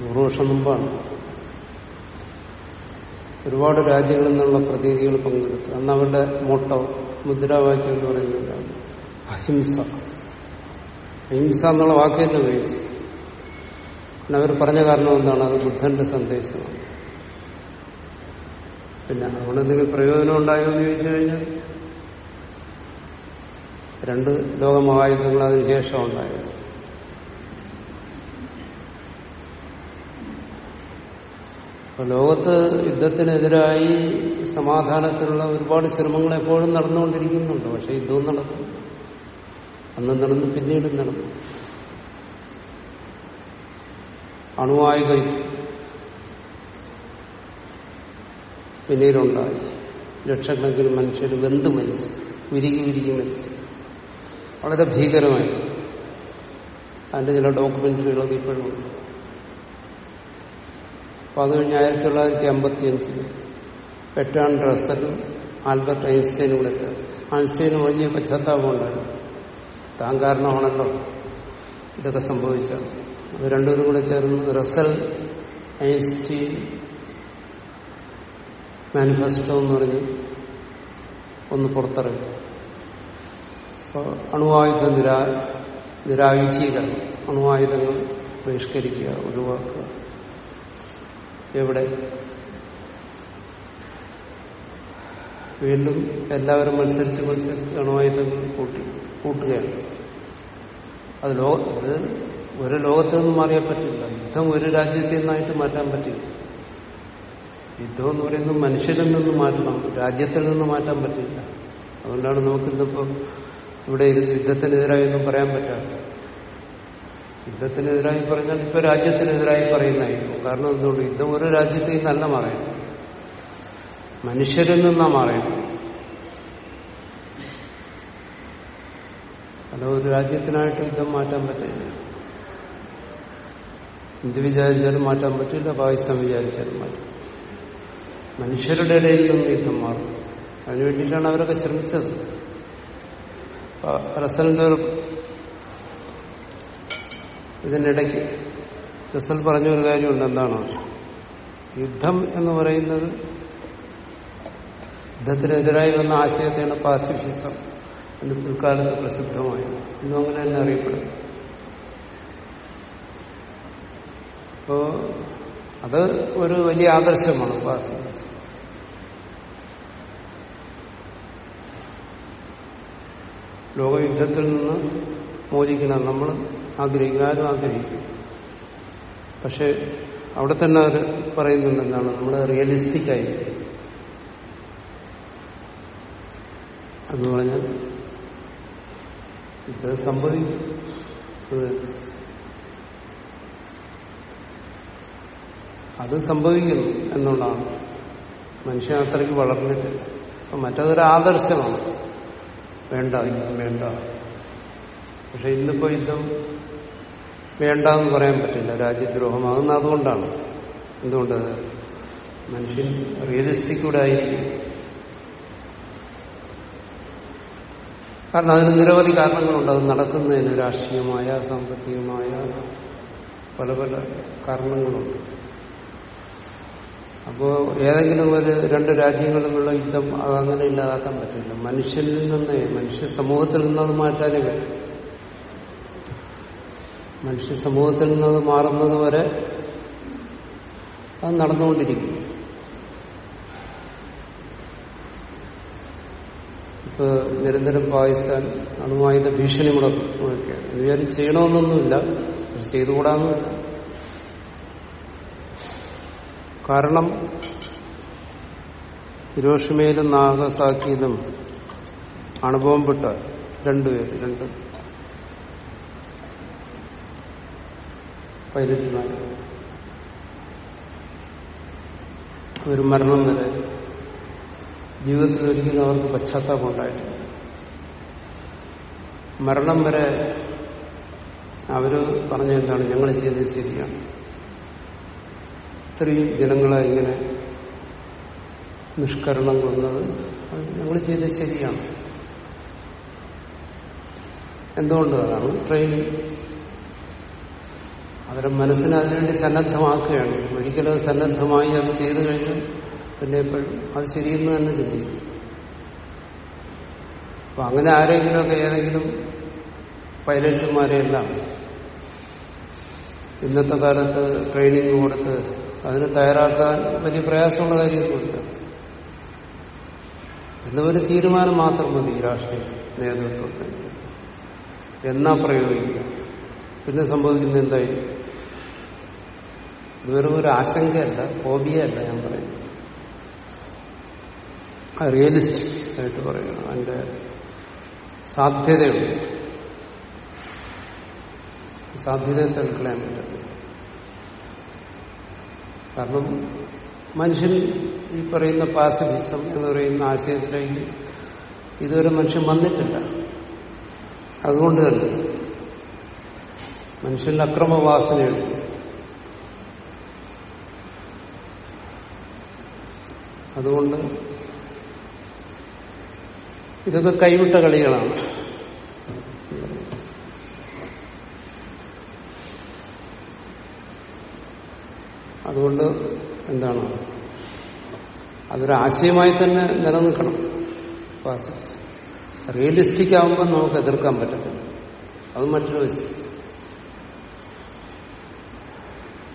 നൂറ് വർഷം മുമ്പാണ്. ഒരുപാട് രാജ്യങ്ങളിൽ നിന്നുള്ള പ്രതിനിധികൾ പങ്കെടുത്തു അന്ന് അവരുടെ മോട്ടോ മുദ്രാവാക്യം എന്ന് പറയുന്നത് അഹിംസ. അഹിംസ എന്നുള്ള വാക്ക് ഉപയോഗിച്ചു. അവർ പറഞ്ഞ കാരണം എന്താണ്? അത് ബുദ്ധന്റെ സന്ദേശമാണ്. പിന്നെ അതുകൊണ്ട് എന്തെങ്കിലും പ്രയോജനം ഉണ്ടായോ എന്ന് ചോദിച്ചു കഴിഞ്ഞാൽ രണ്ട് ലോകമഹായുദ്ധങ്ങൾ അതിനുശേഷം ഉണ്ടായത് ലോകത്ത് യുദ്ധത്തിനെതിരായി സമാധാനത്തിലുള്ള ഒരുപാട് ശ്രമങ്ങൾ എപ്പോഴും നടന്നുകൊണ്ടിരിക്കുന്നുണ്ട്. പക്ഷെ യുദ്ധവും നടക്കും. അന്ന് നടന്നു പിന്നീട് നടന്നു അണുവായുധ യുദ്ധം. പിന്നീടുണ്ടായി ലക്ഷക്കണക്കിന് മനുഷ്യർ വെന്ത് മരിച്ചു ഉരുകി ഉരുകി മരിച്ചു. വളരെ ഭീകരമായി. അതിന്റെ ചില ഡോക്യുമെന്ററികളൊക്കെ ഇപ്പോഴും ഉണ്ട്. അപ്പൊ അത് കഴിഞ്ഞ് ആയിരത്തി തൊള്ളായിരത്തി അമ്പത്തി അഞ്ചിൽ പെട്ടാൻ റസലും ആൽബർട്ട് ഐൻസ്റ്റൈനും കൂടെ ചേർന്നു. ഐൻസ്റ്റൈന് വലിയ പശ്ചാത്താപം താൻ കാരണമാണല്ലോ ഇതൊക്കെ സംഭവിച്ചത്. അത് രണ്ടുപേരും കൂടെ ചേർന്ന് റസൽ ഐൻസ്റ്റീൻ മാനിഫെസ്റ്റോ എന്ന് പറഞ്ഞ് ഒന്ന് പുറത്തിറങ്ങി. അപ്പോൾ അണുവായുധ നിരാ നിരായുധീകരണം. അണുവായുധങ്ങൾ ബഹിഷ്കരിക്കുക ഒഴിവാക്കുക. എവിടെ? വീണ്ടും എല്ലാവരും മത്സരിച്ച് മത്സരിച്ച് അണുവായുധങ്ങൾ കൂട്ടി കൂട്ടുകയാണ്. അത് ലോക ഒരു ലോകത്ത് നിന്നും മാറിയാൻ പറ്റില്ല. യുദ്ധം ഒരു രാജ്യത്തിൽ നിന്നായിട്ട് മാറ്റാൻ പറ്റില്ല. യുദ്ധം എന്ന് പറയുന്നത് മനുഷ്യരിൽ നിന്ന് മാറ്റണം രാജ്യത്തിൽ നിന്ന് മാറ്റാൻ പറ്റില്ല. അതുകൊണ്ടാണ് നമുക്കിന്നിപ്പോ ഇവിടെ ഇരുന്ന് യുദ്ധത്തിനെതിരായി ഒന്നും പറയാൻ പറ്റാത്ത യുദ്ധത്തിനെതിരായി പറഞ്ഞാൽ ഇപ്പൊ രാജ്യത്തിനെതിരായി പറയുന്നതായിരിക്കും. കാരണം എന്തുകൊണ്ട്? യുദ്ധം ഒരു രാജ്യത്തിൽ നിന്നല്ല മാറേണ്ടത്. മനുഷ്യരിൽ നിന്നാ മാറേണ്ടത്. അല്ല ഒരു രാജ്യത്തിനായിട്ട് യുദ്ധം മാറ്റാൻ പറ്റില്ല. ഇന്ത്യ വിചാരിച്ചാലും മാറ്റാൻ പറ്റില്ല പാകിസ്ഥാൻ വിചാരിച്ചാലും മാറ്റാം മനുഷ്യരുടെ ഇടയിൽ നിന്ന് യുദ്ധം മാറും. അതിനു വേണ്ടിയിട്ടാണ് അവരൊക്കെ ശ്രമിച്ചത്. റസലിന്റെ ഇതിനിടയ്ക്ക് റസൽ പറഞ്ഞ ഒരു കാര്യമുണ്ട് എന്താണോ? യുദ്ധം എന്ന് പറയുന്നത് യുദ്ധത്തിനെതിരായി വന്ന ആശയത്തെയാണ് പാസിഫിസം എന്ന് പിൽക്കാലത്ത് പ്രസിദ്ധമായത്. ഇന്നും അങ്ങനെ തന്നെ അറിയപ്പെടും അപ്പോ അത് ഒരു വലിയ ആദർശമാണ് പാസിഫിസം ലോകയുദ്ധത്തിൽ നിന്ന് മോചിക്കണം നമ്മൾ ആഗ്രഹിക്കും ആരും ആഗ്രഹിക്കും. പക്ഷെ അവിടെ തന്നെ അവർ പറയുന്നുണ്ട് എന്താണ്? നമ്മൾ റിയലിസ്റ്റിക് ആയി എന്ന് പറഞ്ഞാൽ ഇത് സംഭവിക്കും. അത് സംഭവിക്കുന്നു എന്നുള്ളതാണ്. മനുഷ്യൻ അത്രയ്ക്ക് വളർന്നിട്ടില്ല. അപ്പൊ മറ്റതൊരു ആദർശമാണ്. വേണ്ട യുദ്ധം വേണ്ട. പക്ഷെ ഇന്നിപ്പോ യുദ്ധം വേണ്ട എന്ന് പറയാൻ പറ്റില്ല. രാജ്യദ്രോഹമാകുന്ന അതുകൊണ്ടാണ്. എന്തുകൊണ്ട്? മനുഷ്യൻ റിയലിസ്റ്റിക് കൂടെ ആയിരിക്കും. കാരണം അതിന് നിരവധി കാരണങ്ങളുണ്ട്. അത് നടക്കുന്നതിന് രാഷ്ട്രീയമായ സാമ്പത്തികമായ പല പല കാരണങ്ങളുണ്ട്. അപ്പോ ഏതെങ്കിലും ഒരു രണ്ട് രാജ്യങ്ങളിലുള്ള യുദ്ധം അതങ്ങനെ ഇല്ലാതാക്കാൻ പറ്റില്ല. മനുഷ്യനിൽ നിന്ന് മനുഷ്യ സമൂഹത്തിൽ നിന്ന് അത് മാറ്റാനേ പറ്റും മനുഷ്യ സമൂഹത്തിൽ നിന്ന് അത് മാറുന്നത് വരെ അത് നടന്നുകൊണ്ടിരിക്കും. ഇപ്പൊ നിരന്തരം പാകിസ്ഥാൻ അണുവായുധ ഭീഷണി മുടക്കും എന്ന് വിചാരിച്ച് ചെയ്യണമെന്നൊന്നുമില്ല. പക്ഷെ കാരണം ഹിരോഷിമയിലും നാഗസാക്കിയിലും അണുബോംബിട്ട രണ്ടുപേര് രണ്ട് പൈലറ്റുമാർ ഒരു മരണം വരെ ജീവിതത്തിൽ ഒരിക്കലും അവർക്ക് പശ്ചാത്താപം ഉണ്ടായിട്ടില്ല. മരണം വരെ അവർ പറഞ്ഞെന്താണ് ഞങ്ങൾ ചെയ്തത് ശരിയാണ്. ഇത്രയും ജനങ്ങളെ ഇങ്ങനെ നിഷ്കരണം കൊന്നത് ഞങ്ങൾ ചെയ്തത് ശരിയാണ്. എന്തുകൊണ്ട് അതാണ് ട്രെയിനിങ് അവരെ മനസ്സിനെ അതിനുവേണ്ടി സന്നദ്ധമാക്കുകയാണ്. ഒരിക്കലും അത് സന്നദ്ധമായി അത് ചെയ്തു കഴിഞ്ഞു പിന്നെ എപ്പോഴും അത് ശരിയെന്ന് തന്നെ ചിന്തിക്കും. അപ്പൊ അങ്ങനെ ആരെങ്കിലുമൊക്കെ ഏതെങ്കിലും പൈലറ്റുമാരെയെല്ലാം ഇന്നത്തെ കാലത്ത് ട്രെയിനിങ് കൊടുത്ത് അതിന് തയ്യാറാക്കാൻ വലിയ പ്രയാസമുള്ള കാര്യമൊന്നുമില്ല. എന്നൊരു തീരുമാനം മാത്രം മതി രാഷ്ട്രീയ നേതൃത്വത്തിന്. എന്നാ പ്രയോഗിക്കുക? പിന്നെ സംഭവിക്കുന്നത് എന്തായിരിക്കും ഇതുവരെ ഒരു ആശങ്കയല്ല ഹോബിയല്ല ഞാൻ പറയുന്നത്. റിയലിസ്റ്റിക് ആയിട്ട് പറയണം അതിന്റെ സാധ്യതയുണ്ട്. സാധ്യതയെ തൽക്കളയാൻ പറ്റത്തില്ല. കാരണം മനുഷ്യൻ ഈ പറയുന്ന പാസിഫിസം എന്ന് പറയുന്ന ആശയത്തിലേക്ക് ഇതുവരെ മനുഷ്യൻ വന്നിട്ടില്ല. അതുകൊണ്ട് തന്നെ മനുഷ്യന്റെ അക്രമവാസനയുണ്ട് അതുകൊണ്ട് ഇതൊക്കെ കൈവിട്ട കളികളാണ്. അതുകൊണ്ട് എന്താണ്? അതൊരാശയമായി തന്നെ നിലനിൽക്കണം. പ്രോസസ് റിയലിസ്റ്റിക് ആകുമ്പോൾ നമുക്ക് എതിർക്കാൻ പറ്റത്തില്ല. അത് മറ്റൊരു വശം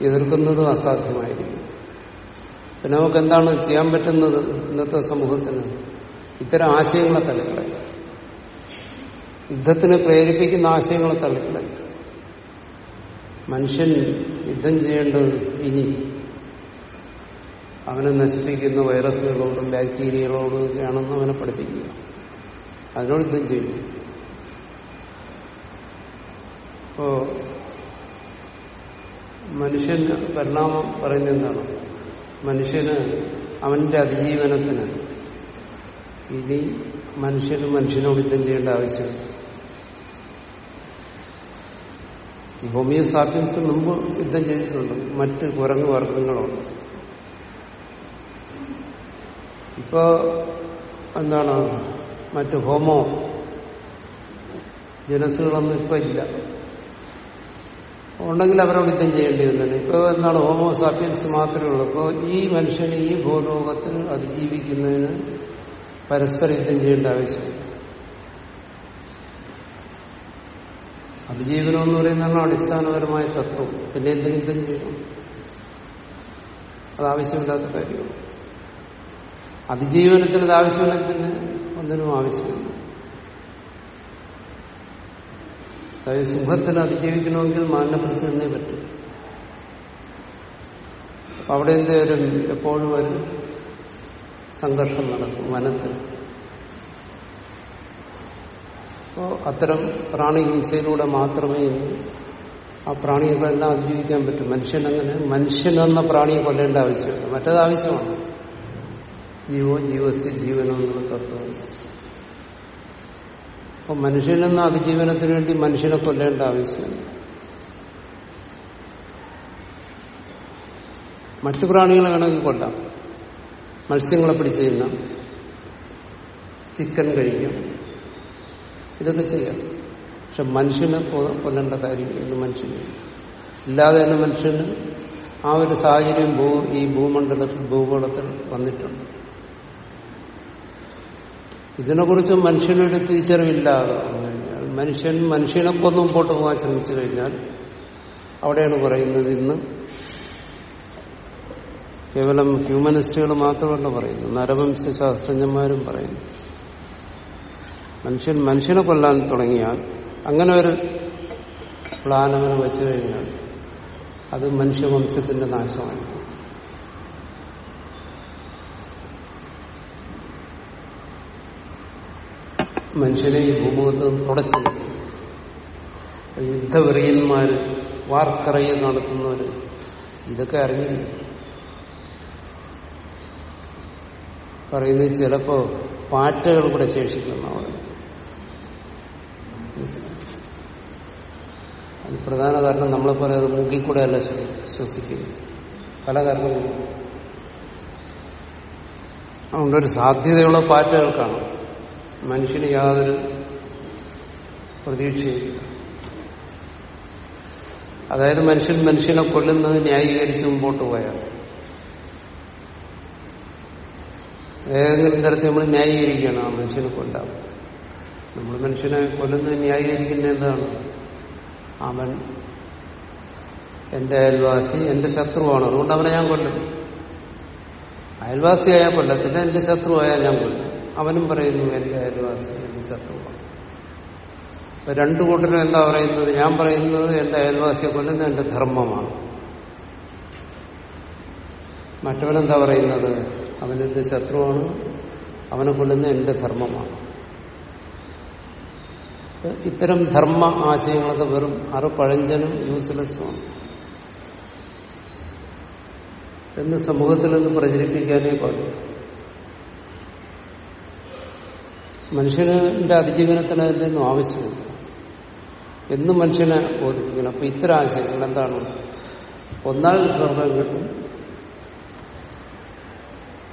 എതിർക്കുന്നതും അസാധ്യമായിരിക്കും. പിന്നെ നമുക്ക് എന്താണ് ചെയ്യാൻ പറ്റുന്നത് ഇന്നത്തെ സമൂഹത്തിന്? ഇത്തരം ആശയങ്ങളെ തള്ളിക്കളയുക. യുദ്ധത്തിന് പ്രേരിപ്പിക്കുന്ന ആശയങ്ങളെ തള്ളിക്കളയുക. മനുഷ്യൻ യുദ്ധം ചെയ്യേണ്ടത് ഇനി അവനെ നശിപ്പിക്കുന്ന വൈറസുകളോടും ബാക്ടീരിയകളോടും ഒക്കെയാണെന്ന് അവനെ പഠിപ്പിക്കുക അതിനോട് യുദ്ധം ചെയ്യും. ഇപ്പോ മനുഷ്യന് പരിണാമം പറയുന്നത് എന്താണ്? മനുഷ്യന് അവന്റെ അതിജീവനത്തിന് ഇനി മനുഷ്യന് മനുഷ്യനോട് യുദ്ധം ചെയ്യേണ്ട ആവശ്യമില്ല ഹോമിയോ സാപ്പിൻസ് മുമ്പ് യുദ്ധം ചെയ്തിട്ടുണ്ട്. മറ്റ് കുരങ്ങ് വർഗങ്ങളുണ്ട് ഇപ്പോ എന്താണ് മറ്റ് ഹോമോ? ജനസുകളൊന്നും ഇപ്പൊ ഇല്ല. ഉണ്ടെങ്കിൽ അവരോട് യുദ്ധം ചെയ്യേണ്ടി വന്നില്ല ഇപ്പൊ എന്താണ് ഹോമോ സാപ്പിയൻസ് മാത്രമേ ഉള്ളൂ. ഇപ്പോൾ ഈ മനുഷ്യന് ഈ ഭൂലോകത്തിൽ അതിജീവിക്കുന്നതിന് പരസ്പരം യുദ്ധം ചെയ്യേണ്ട ആവശ്യമില്ല. അതിജീവനം എന്ന് പറയുന്നതാണ് അടിസ്ഥാനപരമായ തത്വം. പിന്നെ എന്തിനും യുദ്ധം ചെയ്യണം? അത് ആവശ്യമില്ലാത്ത കാര്യമാണ്. അതിജീവനത്തിന് ഇത് ആവശ്യമില്ലെങ്കിൽ പിന്നെ ഒന്നിനും ആവശ്യമില്ല. അതായത് സിംഹത്തിന് അതിജീവിക്കണമെങ്കിൽ മാനിനെ പിടിച്ചു തന്നേ പറ്റും. അപ്പൊ അവിടെ എന്തേലും എപ്പോഴും ഒരു സംഘർഷം നടക്കും വനത്തിൽ. അപ്പോ അത്തരം പ്രാണിഹിംസയിലൂടെ മാത്രമേ ആ പ്രാണികളെല്ലാം അതിജീവിക്കാൻ പറ്റും. മനുഷ്യനങ്ങനെ മനുഷ്യനെന്ന പ്രാണിയെ കൊല്ലേണ്ട ആവശ്യമില്ല. മറ്റത് ആവശ്യമാണ്. ജീവോ ജീവസ്യ ജീവനോ എന്നുള്ള തത്വം അപ്പൊ മനുഷ്യനെന്ന അതിജീവനത്തിന് വേണ്ടി മനുഷ്യനെ കൊല്ലേണ്ട ആവശ്യമില്ല. മറ്റു പ്രാണികളെ വേണമെങ്കിൽ കൊല്ലാം. മത്സ്യങ്ങളെ പിടിച്ചു ചിക്കൻ കഴിക്കാം. ഇതൊക്കെ ചെയ്യാം. പക്ഷെ മനുഷ്യനെ കൊല്ലേണ്ട കാര്യം ഇന്ന് മനുഷ്യന് ഇല്ലാതെ തന്നെ മനുഷ്യന് ആ ഒരു സാഹചര്യം ഭൂ ഈ ഭൂമണ്ഡലത്തിൽ ഭൂഗോളത്തിൽ വന്നിട്ടുണ്ട്. ഇതിനെക്കുറിച്ച് മനുഷ്യനൊരു തിരിച്ചറിവില്ലാതെ മനുഷ്യൻ മനുഷ്യനെ കൊന്നും പോട്ട് പോകാൻ ശ്രമിച്ചു കഴിഞ്ഞാൽ അവിടെയാണ് പറയുന്നത് ഇന്ന്. കേവലം ഹ്യൂമനിസ്റ്റുകൾ മാത്രമല്ല പറയുന്നു നരവംശ ശാസ്ത്രജ്ഞന്മാരും പറയുന്നു. മനുഷ്യൻ മനുഷ്യനെ കൊല്ലാൻ തുടങ്ങിയാൽ അങ്ങനെ ഒരു പ്ലാൻ അങ്ങനെ വെച്ചു കഴിഞ്ഞാൽ അത് മനുഷ്യവംശത്തിന്റെ നാശമാണ്. മനുഷ്യനെ ഈ ഭൂമുഖത്ത് തുടച്ചു യുദ്ധവെറിയന്മാര് വാർക്കറയെ നടത്തുന്നവര് ഇതൊക്കെ അറിഞ്ഞില്ല പറയുന്നത് ചിലപ്പോ പാറ്റകൾ കൂടെ ശേഷിക്കുന്ന അത് പ്രധാന കാരണം നമ്മളെ അത് മൂക്കിൽ കൂടെ അല്ല ശ്വസിക്കുന്നു പല കാരണങ്ങളും അതുകൊണ്ടൊരു സാധ്യതയുള്ള പാറ്റകൾക്കാണ് മനുഷ്യന് യാതൊരു പ്രതീക്ഷയില്ല അതായത് മനുഷ്യൻ മനുഷ്യനെ കൊല്ലുന്നത് ന്യായീകരിച്ച് മുമ്പോട്ട് പോയാൽ ഏതെങ്കിലും തരത്തിൽ നമ്മൾ ന്യായീകരിക്കണം ആ മനുഷ്യനെ കൊല്ലാം. നമ്മൾ മനുഷ്യനെ കൊല്ലുന്നത് ന്യായീകരിക്കുന്ന എന്താണ് അവൻ എന്റെ അയൽവാസി എന്റെ ശത്രുവാണ്. അതുകൊണ്ട് അവനെ ഞാൻ കൊല്ലും. അയൽവാസിയായാൽ കൊല്ലത്തില്ല എന്റെ ശത്രുവായാൽ ഞാൻ കൊല്ലും. അവനും പറയുന്നു എന്റെ അയൽവാസി എന്റെ അപ്പൊ രണ്ടു കൂട്ടരും എന്താ പറയുന്നത്? ഞാൻ പറയുന്നത് എന്റെ അയൽവാസിയെ കൊല്ലുന്നത് എന്റെ ധർമ്മമാണ്. മറ്റവനെന്താ പറയുന്നത്? അവനെന്റെ ശത്രുവാണ് അവനെ കൊല്ലുന്നത് എന്റെ ധർമ്മമാണ്. ഇത്തരം ധർമ്മ ആശയങ്ങളൊക്കെ വെറും അറു പഴഞ്ചനും യൂസ്ലെസ്സുമാണ് എന്ന് സമൂഹത്തിൽ നിന്ന് പ്രചരിപ്പിക്കാനേ പാടില്ല. മനുഷ്യന്റെ അതിജീവനത്തിന് അതിന്റെ ഒന്നും ആവശ്യമില്ല. എന്നും മനുഷ്യനെ ബോധിപ്പിക്കണം. അപ്പൊ ഇത്തരം ആശയങ്ങൾ എന്താണ്? ഒന്നാൽ സ്വർഗം കിട്ടും.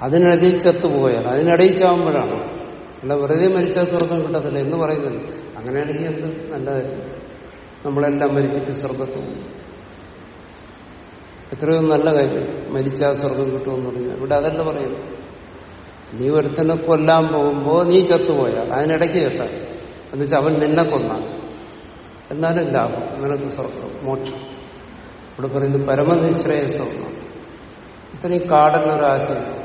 അതിനിടയിൽ ചത്തുപോയാൽ അതിനിടയിൽ ചാവുമ്പോഴാണ്. അല്ല വെറുതെ മരിച്ചാൽ സ്വർഗം കിട്ടത്തില്ല എന്ന് പറയുന്നത്. അങ്ങനെയാണെങ്കിൽ എന്ത് നല്ലതായിരുന്നു നമ്മളെല്ലാം മരിച്ചിട്ട് സ്വർഗത്ത് എത്രയോ നല്ല കാര്യം. മരിച്ചാൽ സ്വർഗം കിട്ടുമെന്ന് പറഞ്ഞാൽ. ഇവിടെ അതല്ല പറയുന്നു? നീ ഒരുത്തനെ കൊല്ലാൻ പോകുമ്പോ നീ ചത്തുപോയാൽ അതിനിടയ്ക്ക് കേട്ടാൽ എന്നുവെച്ചാൽ അവൻ നിന്നെ കൊന്നാൽ. എന്നാലും ലാഭം. നിനക്ക് സ്വർഗം മോക്ഷം. ഇവിടെ പറയുന്നത് പരമനിശ്രേയസമാണ് ഇത്രയും കാടനൊരാശയം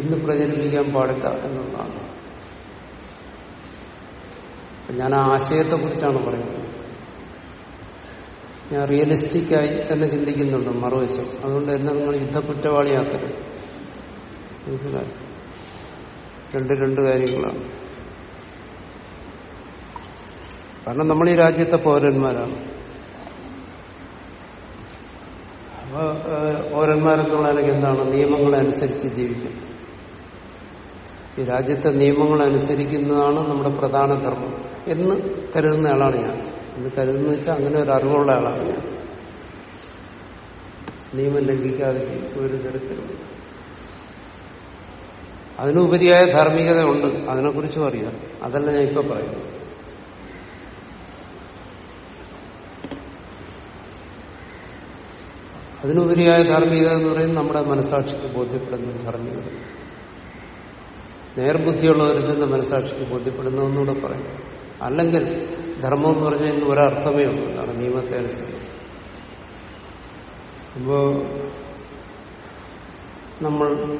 ഇന്ന് പ്രചരിപ്പിക്കാൻ പാടില്ല എന്നുള്ളതാണ്. ഞാൻ ആ ആശയത്തെക്കുറിച്ചാണ് പറയുന്നത്. ഞാൻ റിയലിസ്റ്റിക്കായി തന്നെ ചിന്തിക്കുന്നുണ്ട് മറുവശം അതുകൊണ്ട് എന്നെ നിങ്ങൾ യുദ്ധക്കുറ്റവാളിയാക്കരുത്. മനസ്സിലായി? രണ്ട് രണ്ട് കാര്യങ്ങളാണ്. കാരണം നമ്മൾ ഈ രാജ്യത്തെ പൗരന്മാരാണ്. അപ്പൊ ഏഹ്, പൗരന്മാരെന്നുള്ളതിനൊക്കെ എന്താണ്? നിയമങ്ങളനുസരിച്ച് ജീവിക്കും. ഈ രാജ്യത്തെ നിയമങ്ങൾ അനുസരിക്കുന്നതാണ് നമ്മുടെ പ്രധാന ധർമ്മം എന്ന് കരുതുന്ന ആളാണ് ഞാൻ. എന്ന് കരുതുന്ന വെച്ചാൽ അങ്ങനെ ഒരു അറിവുള്ള ആളാണ് ഞാൻ. നിയമം ലംഘിക്കാതെ ഒരു തരത്തിലും. അതിനുപരിയായ ധാർമ്മികത ഉണ്ട് അതിനെക്കുറിച്ചും അറിയാം. അതല്ല ഞാൻ ഇപ്പൊ പറയുന്നു അതിനുപരിയായ ധാർമ്മികത എന്ന് പറയുന്നത് നമ്മുടെ മനസാക്ഷിക്ക് ബോധ്യപ്പെടുന്ന ധാർമ്മികത. നേർബുദ്ധിയുള്ളവരിൽ നിന്ന് മനസാക്ഷിക്ക് ബോധ്യപ്പെടുന്നതെന്നുകൂടെ പറയും. അല്ലെങ്കിൽ ധർമ്മം എന്ന് പറഞ്ഞാൽ ഇന്ന് ഒരർത്ഥമേ ഉള്ളൂ. കാരണം നിയമത്തെ അനുസരിച്ച്. അപ്പോ നമ്മൾ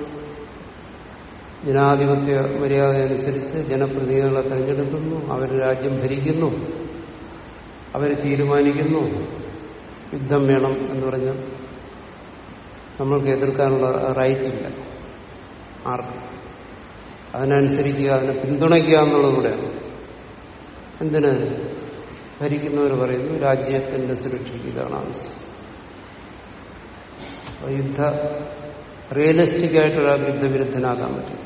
ജനാധിപത്യ മര്യാദ അനുസരിച്ച് ജനപ്രതിനിധികളെ തെരഞ്ഞെടുക്കുന്നു അവർ രാജ്യം ഭരിക്കുന്നു അവർ തീരുമാനിക്കുന്നു യുദ്ധം വേണം എന്ന് പറഞ്ഞാൽ നമ്മൾക്ക് എതിർക്കാനുള്ള റൈറ്റ് ഇല്ല. ആർക്കും? അതിനനുസരിക്കുക അതിനെ പിന്തുണയ്ക്കുക എന്നുള്ളത് എന്തിന്? ഭരിക്കുന്നവർ പറയുന്നു രാജ്യത്തിന്റെ സുരക്ഷയ്ക്ക് ഇതാണ് ആവശ്യം. യുദ്ധ റിയലിസ്റ്റിക് ആയിട്ട് ഒരാൾക്ക് യുദ്ധവിരുദ്ധനാകാൻ പറ്റും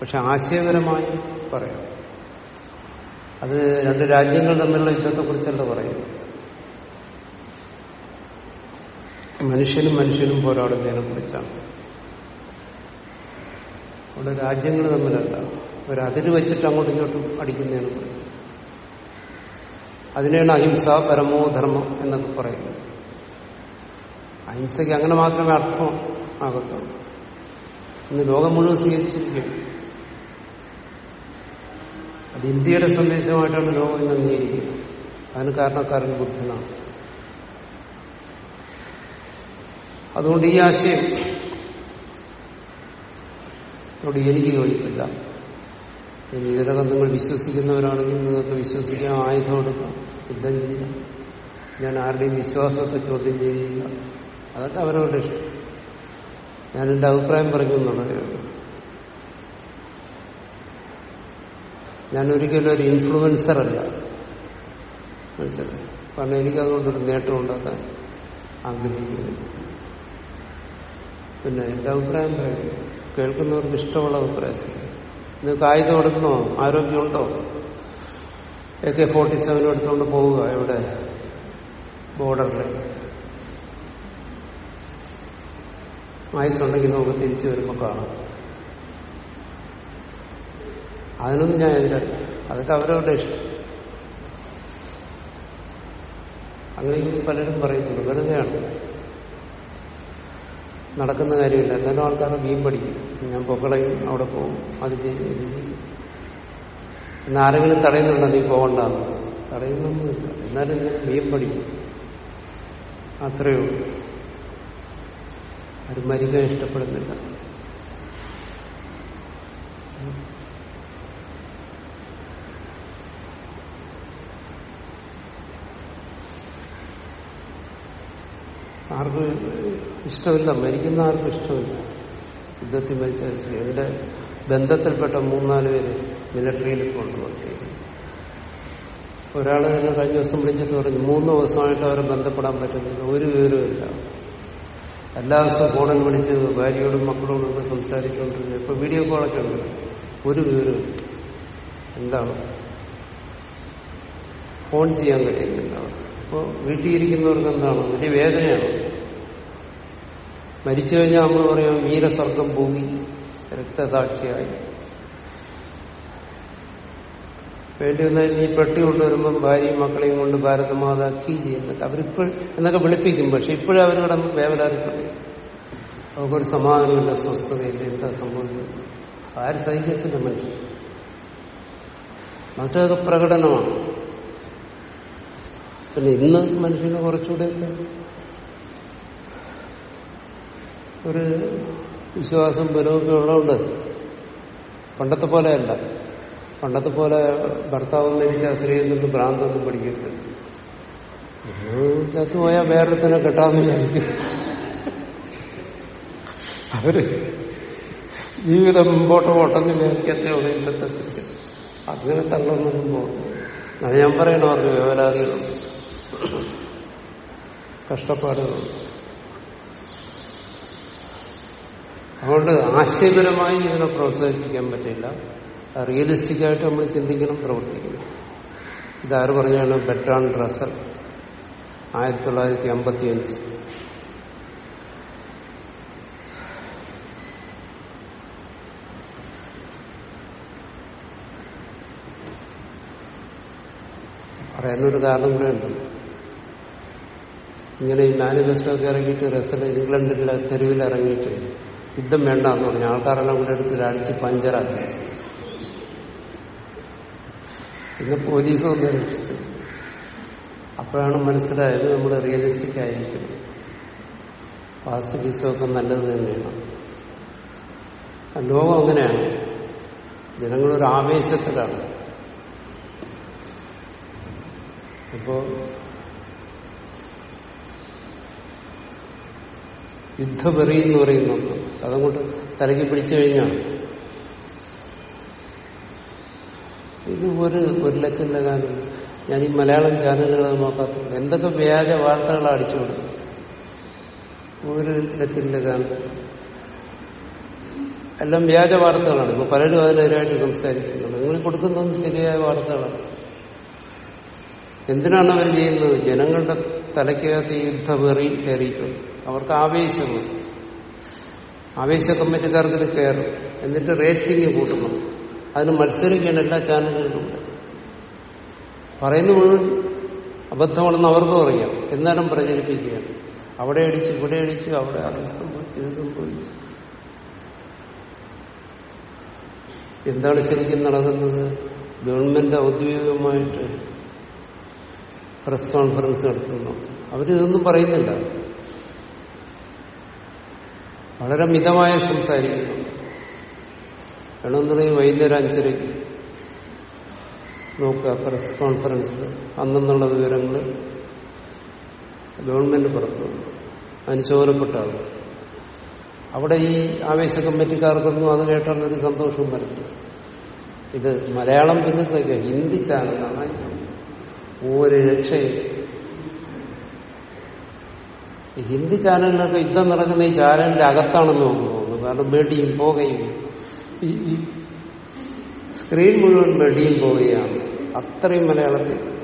പക്ഷെ ആശയപരമായി പറയാം. അത് രണ്ട് രാജ്യങ്ങൾ തമ്മിലുള്ള യുദ്ധത്തെക്കുറിച്ചല്ല പറയുന്നത്. മനുഷ്യനും മനുഷ്യനും പോരാടുന്നതിനെ കുറിച്ചാണ് അവിടെ രാജ്യങ്ങൾ തമ്മിലല്ല. ഒരു അതിര് വെച്ചിട്ട് അങ്ങോട്ടും ഇങ്ങോട്ടും അടിക്കുന്നതിനെ കുറിച്ച് അതിനെയാണ് അഹിംസ പരമോ ധർമ്മം എന്നൊക്കെ പറയുന്നത്. അഹിംസയ്ക്ക് അങ്ങനെ മാത്രമേ അർത്ഥം ആകത്തുള്ളൂ. ഇന്ന് ലോകം മുഴുവൻ സ്വീകരിച്ചിരിക്കുകയാണ് അത് ഇന്ത്യയുടെ സന്ദേശമായിട്ടാണ് ലോകം ഇന്ന് അംഗീകരിക്കുന്നത്. അതിന് കാരണക്കാരൻ ബുദ്ധനാണ്. അതുകൊണ്ട് ഈ ആശയം എനിക്ക് യോജിപ്പില്ല. ഇനി ഇതൊക്കെ നിങ്ങൾ വിശ്വസിക്കുന്നവരാണെങ്കിൽ നിങ്ങൾക്ക് വിശ്വസിക്കാൻ ആയുധം എടുക്കാം. യുദ്ധം ചെയ്യാം ഞാൻ ആരുടെയും വിശ്വാസത്തെ ചോദ്യം ചെയ്യുന്നില്ല അതൊക്കെ അവരവരുടെ ഇഷ്ടം. ഞാൻ എന്റെ അഭിപ്രായം പറഞ്ഞു എന്നുള്ളത് ഞാൻ ഒരിക്കലും ഒരു ഇൻഫ്ലുവൻസർ അല്ല. മനസ്സിലായി? കാരണം എനിക്കതുകൊണ്ടൊരു നേട്ടം ഉണ്ടാക്കാൻ ആഗ്രഹിക്കുന്നു. പിന്നെ എന്റെ അഭിപ്രായം കേൾക്കുന്നവർക്ക് ഇഷ്ടമുള്ള അഭിപ്രായം നിങ്ങൾക്ക് ആയുധം എടുക്കണോ ആരോഗ്യമുണ്ടോ? എ കെ ഫോർട്ടി സെവൻ എടുത്തുകൊണ്ട് പോവുക ഇവിടെ ബോർഡറിൽ ആയുസുണ്ടെങ്കിൽ നമുക്ക് തിരിച്ചു വരുമ്പോൾ കാണാം. അതിനൊന്നും ഞാൻ എതിരല്ല അതൊക്കെ അവരവരുടെ ഇഷ്ടം. അങ്ങനെയെങ്കിലും പലരും പറയുന്നുണ്ട് വെറുതെയാണ്. നടക്കുന്ന കാര്യമില്ല. എന്നാലും ആൾക്കാർ മീൻ പഠിക്കും ഞാൻ പൊക്കളയും അവിടെ പോകും. അത് ചെയ്യും ഇത് ചെയ്യും. എന്നാൽ ആരെങ്കിലും തടയുന്നുണ്ടോ നീ പോകണ്ടെന്ന്? തടയുന്നൊന്നുമില്ല. എന്നാലും ഞാൻ മീൻ പഠിക്കും അത്രയേ ഉള്ളൂ. ആരും മരിക്കാൻ ഇഷ്ടപ്പെടുന്നില്ല. ആർക്കും ഇഷ്ടമില്ല മരിക്കുന്ന ആർക്കും ഇഷ്ടമില്ല. യുദ്ധത്തിൽ മരിച്ചാൽ ശരി എന്റെ ബന്ധത്തിൽപ്പെട്ട മൂന്നാൽ പേര് മിലിറ്ററിയിൽ കൊണ്ട് ഒരാൾ തന്നെ കഴിഞ്ഞ ദിവസം വിളിച്ചിട്ട് പറഞ്ഞു മൂന്ന് ദിവസമായിട്ട് അവരെ ബന്ധപ്പെടാൻ പറ്റുന്നില്ല ഒരു വിവരമില്ല എല്ലാ ദിവസവും ഫോണിൽ വിളിച്ച് ഭാര്യയോടും മക്കളോടും ഒക്കെ സംസാരിച്ചുകൊണ്ടിരുന്നു. ഇപ്പൊ വീഡിയോ കോളൊക്കെ ഉണ്ട്. ഒരു വിവരവും എന്താണ്? ഫോൺ ചെയ്യാൻ കഴിയുന്നില്ല. അപ്പോൾ വീട്ടിലിരിക്കുന്നവർക്ക് എന്താണ്? വലിയ വേദനയാണ്? മരിച്ചു കഴിഞ്ഞാൽ നമ്മൾ പറയാം വീരസ്വർഗം ഭൂമി രക്തസാക്ഷിയായി. വേണ്ടി വന്നാൽ ഈ പെട്ടി കൊണ്ടുവരുമ്പം ഭാര്യയും മക്കളെയും കൊണ്ട് ഭാരതമാതാക്കി കീ ചെയ്യുന്നൊക്കെ അവരിപ്പോൾ എന്നൊക്കെ വിളിപ്പിക്കും. പക്ഷെ ഇപ്പോഴും അവരുടെ വേവലാതിപ്പറയും അവർക്കൊരു സമാധാനമില്ല സ്വസ്ഥതയില്ല എന്താ സംഭവിക്കുന്നത് ആര് സഹിക്കത്തില്ല മനുഷ്യൻ. മറ്റൊക്കെ പ്രകടനമാണ്. പിന്നെ ഇന്ന് മനുഷ്യന് കുറച്ചുകൂടെയൊക്കെ ഒരു വിശ്വാസം ബലമൊക്കെ ഉള്ളതുകൊണ്ട് പണ്ടത്തെ പോലെയല്ല. പണ്ടത്തെ പോലെ ഭർത്താവ് മരിച്ച നിന്ന് ഭ്രാന്തൊന്നും പഠിക്കരുത്. ചത്തുപോയാൽ തന്നെ കെട്ടാന്ന് വിചാരിക്കും. അവർ ജീവിതം മുമ്പോട്ട് പോട്ടെന്ന് വിചാരിക്കത്തേ ഉള്ളൂ ഇന്നത്തെ അങ്ങനെ തള്ളൊന്നും പോകും അത് ഞാൻ പറയണ അവർക്ക് വേവലാതികളുണ്ട് കഷ്ടപ്പാടുകളുണ്ട് അതുകൊണ്ട് ആശയപരമായി ഇതിനെ പ്രോത്സാഹിപ്പിക്കാൻ പറ്റില്ല. റിയലിസ്റ്റിക് ആയിട്ട് നമ്മൾ ചിന്തിക്കണം പ്രവർത്തിക്കണം. ഇതാര് പറഞ്ഞാണ് ബെറ്റാൺ റസൽ ആയിരത്തി തൊള്ളായിരത്തി അമ്പത്തി അഞ്ച് പറയാനൊരു കാരണം കൂടെ ഉണ്ട്. ഇങ്ങനെ ഈ മാനിഫെസ്റ്റോ ഒക്കെ ഇറങ്ങിയിട്ട് റസൽ ഇംഗ്ലണ്ടിലെ തെരുവിൽ ഇറങ്ങിയിട്ട് യുദ്ധം വേണ്ട എന്ന് പറഞ്ഞു ആൾക്കാരെല്ലാം കൂടെ എടുത്ത് അടിച്ച് പഞ്ചറാക്കി. പിന്നെ പോലീസ് ഒന്ന് രക്ഷിച്ചു. അപ്പോഴാണ് മനസ്സിലായത് നമ്മൾ റിയലിസ്റ്റിക് ആയിരിക്കണം പാസിഫിസമൊക്കെ നല്ലത് തന്നെയാണ്. ലോകം അങ്ങനെയാണ്. ജനങ്ങളൊരു ആവേശത്തിലാണ്. ഇപ്പോ യുദ്ധവെറി എന്ന് പറയുന്നുണ്ട് അതങ്ങോട്ട് തലയ്ക്ക് പിടിച്ചു കഴിഞ്ഞാണ്. ഇത് ഒരു ഒരു ലക്കിന്റെ കാര്യം. ഞാൻ ഈ മലയാളം ചാനലുകളെ നോക്കാത്തുള്ളൂ എന്തൊക്കെ വ്യാജ വാർത്തകൾ അടിച്ചുകൊടുക്കും ഒരു ലക്കിന്റെ കാരണം എല്ലാം വ്യാജ വാർത്തകളാണ്. ഇപ്പൊ പലരും അതിനെതിരായിട്ട് സംസാരിക്കുന്നുണ്ട്. നിങ്ങൾ കൊടുക്കുന്നതൊന്നും ശരിയായ വാർത്തകളാണ്. എന്തിനാണ് അവർ ചെയ്യുന്നത്? ജനങ്ങളുടെ തലയ്ക്കകത്ത് ഈ യുദ്ധവെറി കയറിയിട്ടുണ്ട്. അവർക്ക് ആവേശമാണ് ആവേശ കമ്മിറ്റിക്കാർക്ക് ഇത് കയറും. എന്നിട്ട് റേറ്റിംഗ് കൂട്ടണം. അതിന് മത്സരിക്കുകയാണ് എല്ലാ ചാനലുകളും പറയുന്ന മുഴുവൻ അബദ്ധമാണെന്ന് അവർക്കും അറിയാം. എന്നാലും പ്രചരിപ്പിക്കുകയാണ്. അവിടെ അടിച്ചു ഇവിടെ അടിച്ചു അവിടെ സംഭവിച്ചു. എന്താണ് ശരിക്കും നടക്കുന്നത്? ഗവൺമെന്റ് ഔദ്യോഗികമായിട്ട് പ്രസ് കോൺഫറൻസ് നടത്തുന്നു. അവരിതൊന്നും പറയുന്നില്ല. വളരെ മിതമായി സംസാരിക്കുന്നു. വേണമെന്നുണ്ടെങ്കിൽ വൈകുന്നേരം അഞ്ചരയ്ക്ക് നോക്കുക പ്രസ് കോൺഫറൻസിൽ അന്നെന്നുള്ള വിവരങ്ങൾ ഗവൺമെന്റ് പുറത്തു അതിന് ചോരപ്പെട്ട ആൾ അവിടെ ഈ ആവേശ കമ്മിറ്റിക്കാർക്കൊന്നും അത് കേട്ടാൽ ഒരു സന്തോഷവും വരുന്നു ഇത് മലയാളം പിന്നെ സഹിക്കുക ഹിന്ദി ചാനലാണ് ഒരു രക്ഷയും ഹിന്ദി ചാനലിലൊക്കെ യുദ്ധം നടക്കുന്ന ഈ ചാനലിന്റെ അകത്താണെന്ന് നമുക്ക് തോന്നുന്നു. കാരണം വെടിയും പോകുകയും ഈ സ്ക്രീൻ മുഴുവൻ വെടിയും പോവുകയാണ്. അത്രയും മലയാളത്തിൽ.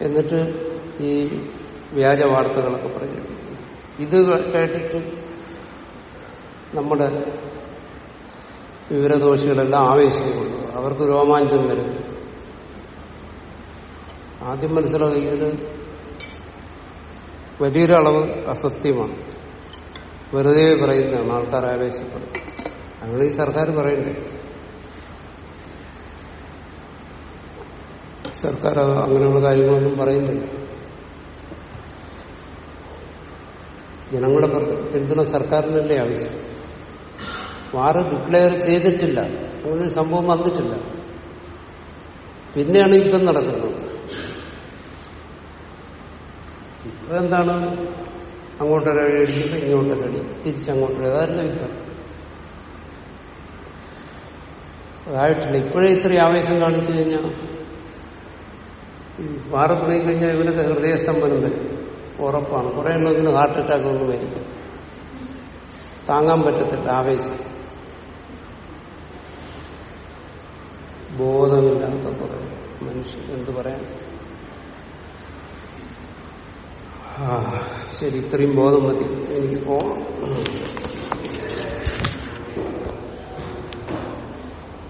എന്നിട്ട് ഈ വ്യാജ വാർത്തകളൊക്കെ പ്രചരിപ്പിക്കുന്നു. ഇത് കേട്ടിട്ട് നമ്മുടെ വിവരദോഷികളെല്ലാം ആവേശം കൊണ്ടു അവർക്ക് രോമാഞ്ചം വരും ആദ്യം മനസ്സിലാക്കുക ഇതിന് വലിയൊരളവ് അസത്യമാണ്. വെറുതെ പറയുന്നതാണ്. ആൾക്കാർ ആവേശപ്പെടും. അങ്ങനെ ഈ സർക്കാർ പറയണ്ടേ? സർക്കാർ അങ്ങനെയുള്ള കാര്യങ്ങളൊന്നും പറയുന്നില്ല. ജനങ്ങളുടെ പിന്തുണ സർക്കാരിനല്ലേ ആവശ്യം? വാറ് ഡിക്ലെയർ ചെയ്തിട്ടില്ല. അങ്ങനെ സംഭവം വന്നിട്ടില്ല. പിന്നെയാണ് യുദ്ധം നടക്കുന്നത്. ഇപ്പൊ എന്താണ് അങ്ങോട്ടൊരടി അടിച്ചിട്ട് ഇങ്ങോട്ടൊരടി തിരിച്ചങ്ങോട്ടൊരു അതല്ല യുദ്ധം. അതായിട്ടില്ല ഇപ്പോഴേ ഇത്രയും ആവേശം കാണിച്ചു കഴിഞ്ഞാൽ വാറ തുടങ്ങിക്കഴിഞ്ഞാൽ ഇവനൊക്കെ ഹൃദയസ്തംഭനം വരും. ഉറപ്പാണ്. കുറെ എണ്ണത്തിന് ഹാർട്ട് അറ്റാക്ക് ഒന്നും വരും. താങ്ങാൻ പറ്റത്തില്ല ആവേശം. ബോധമില്ലാത്ത കുറെ മനുഷ്യൻ എന്ത് പറയാൻ ശരി ഇത്രയും ബോധം മതി. എനിക്ക് പോകണം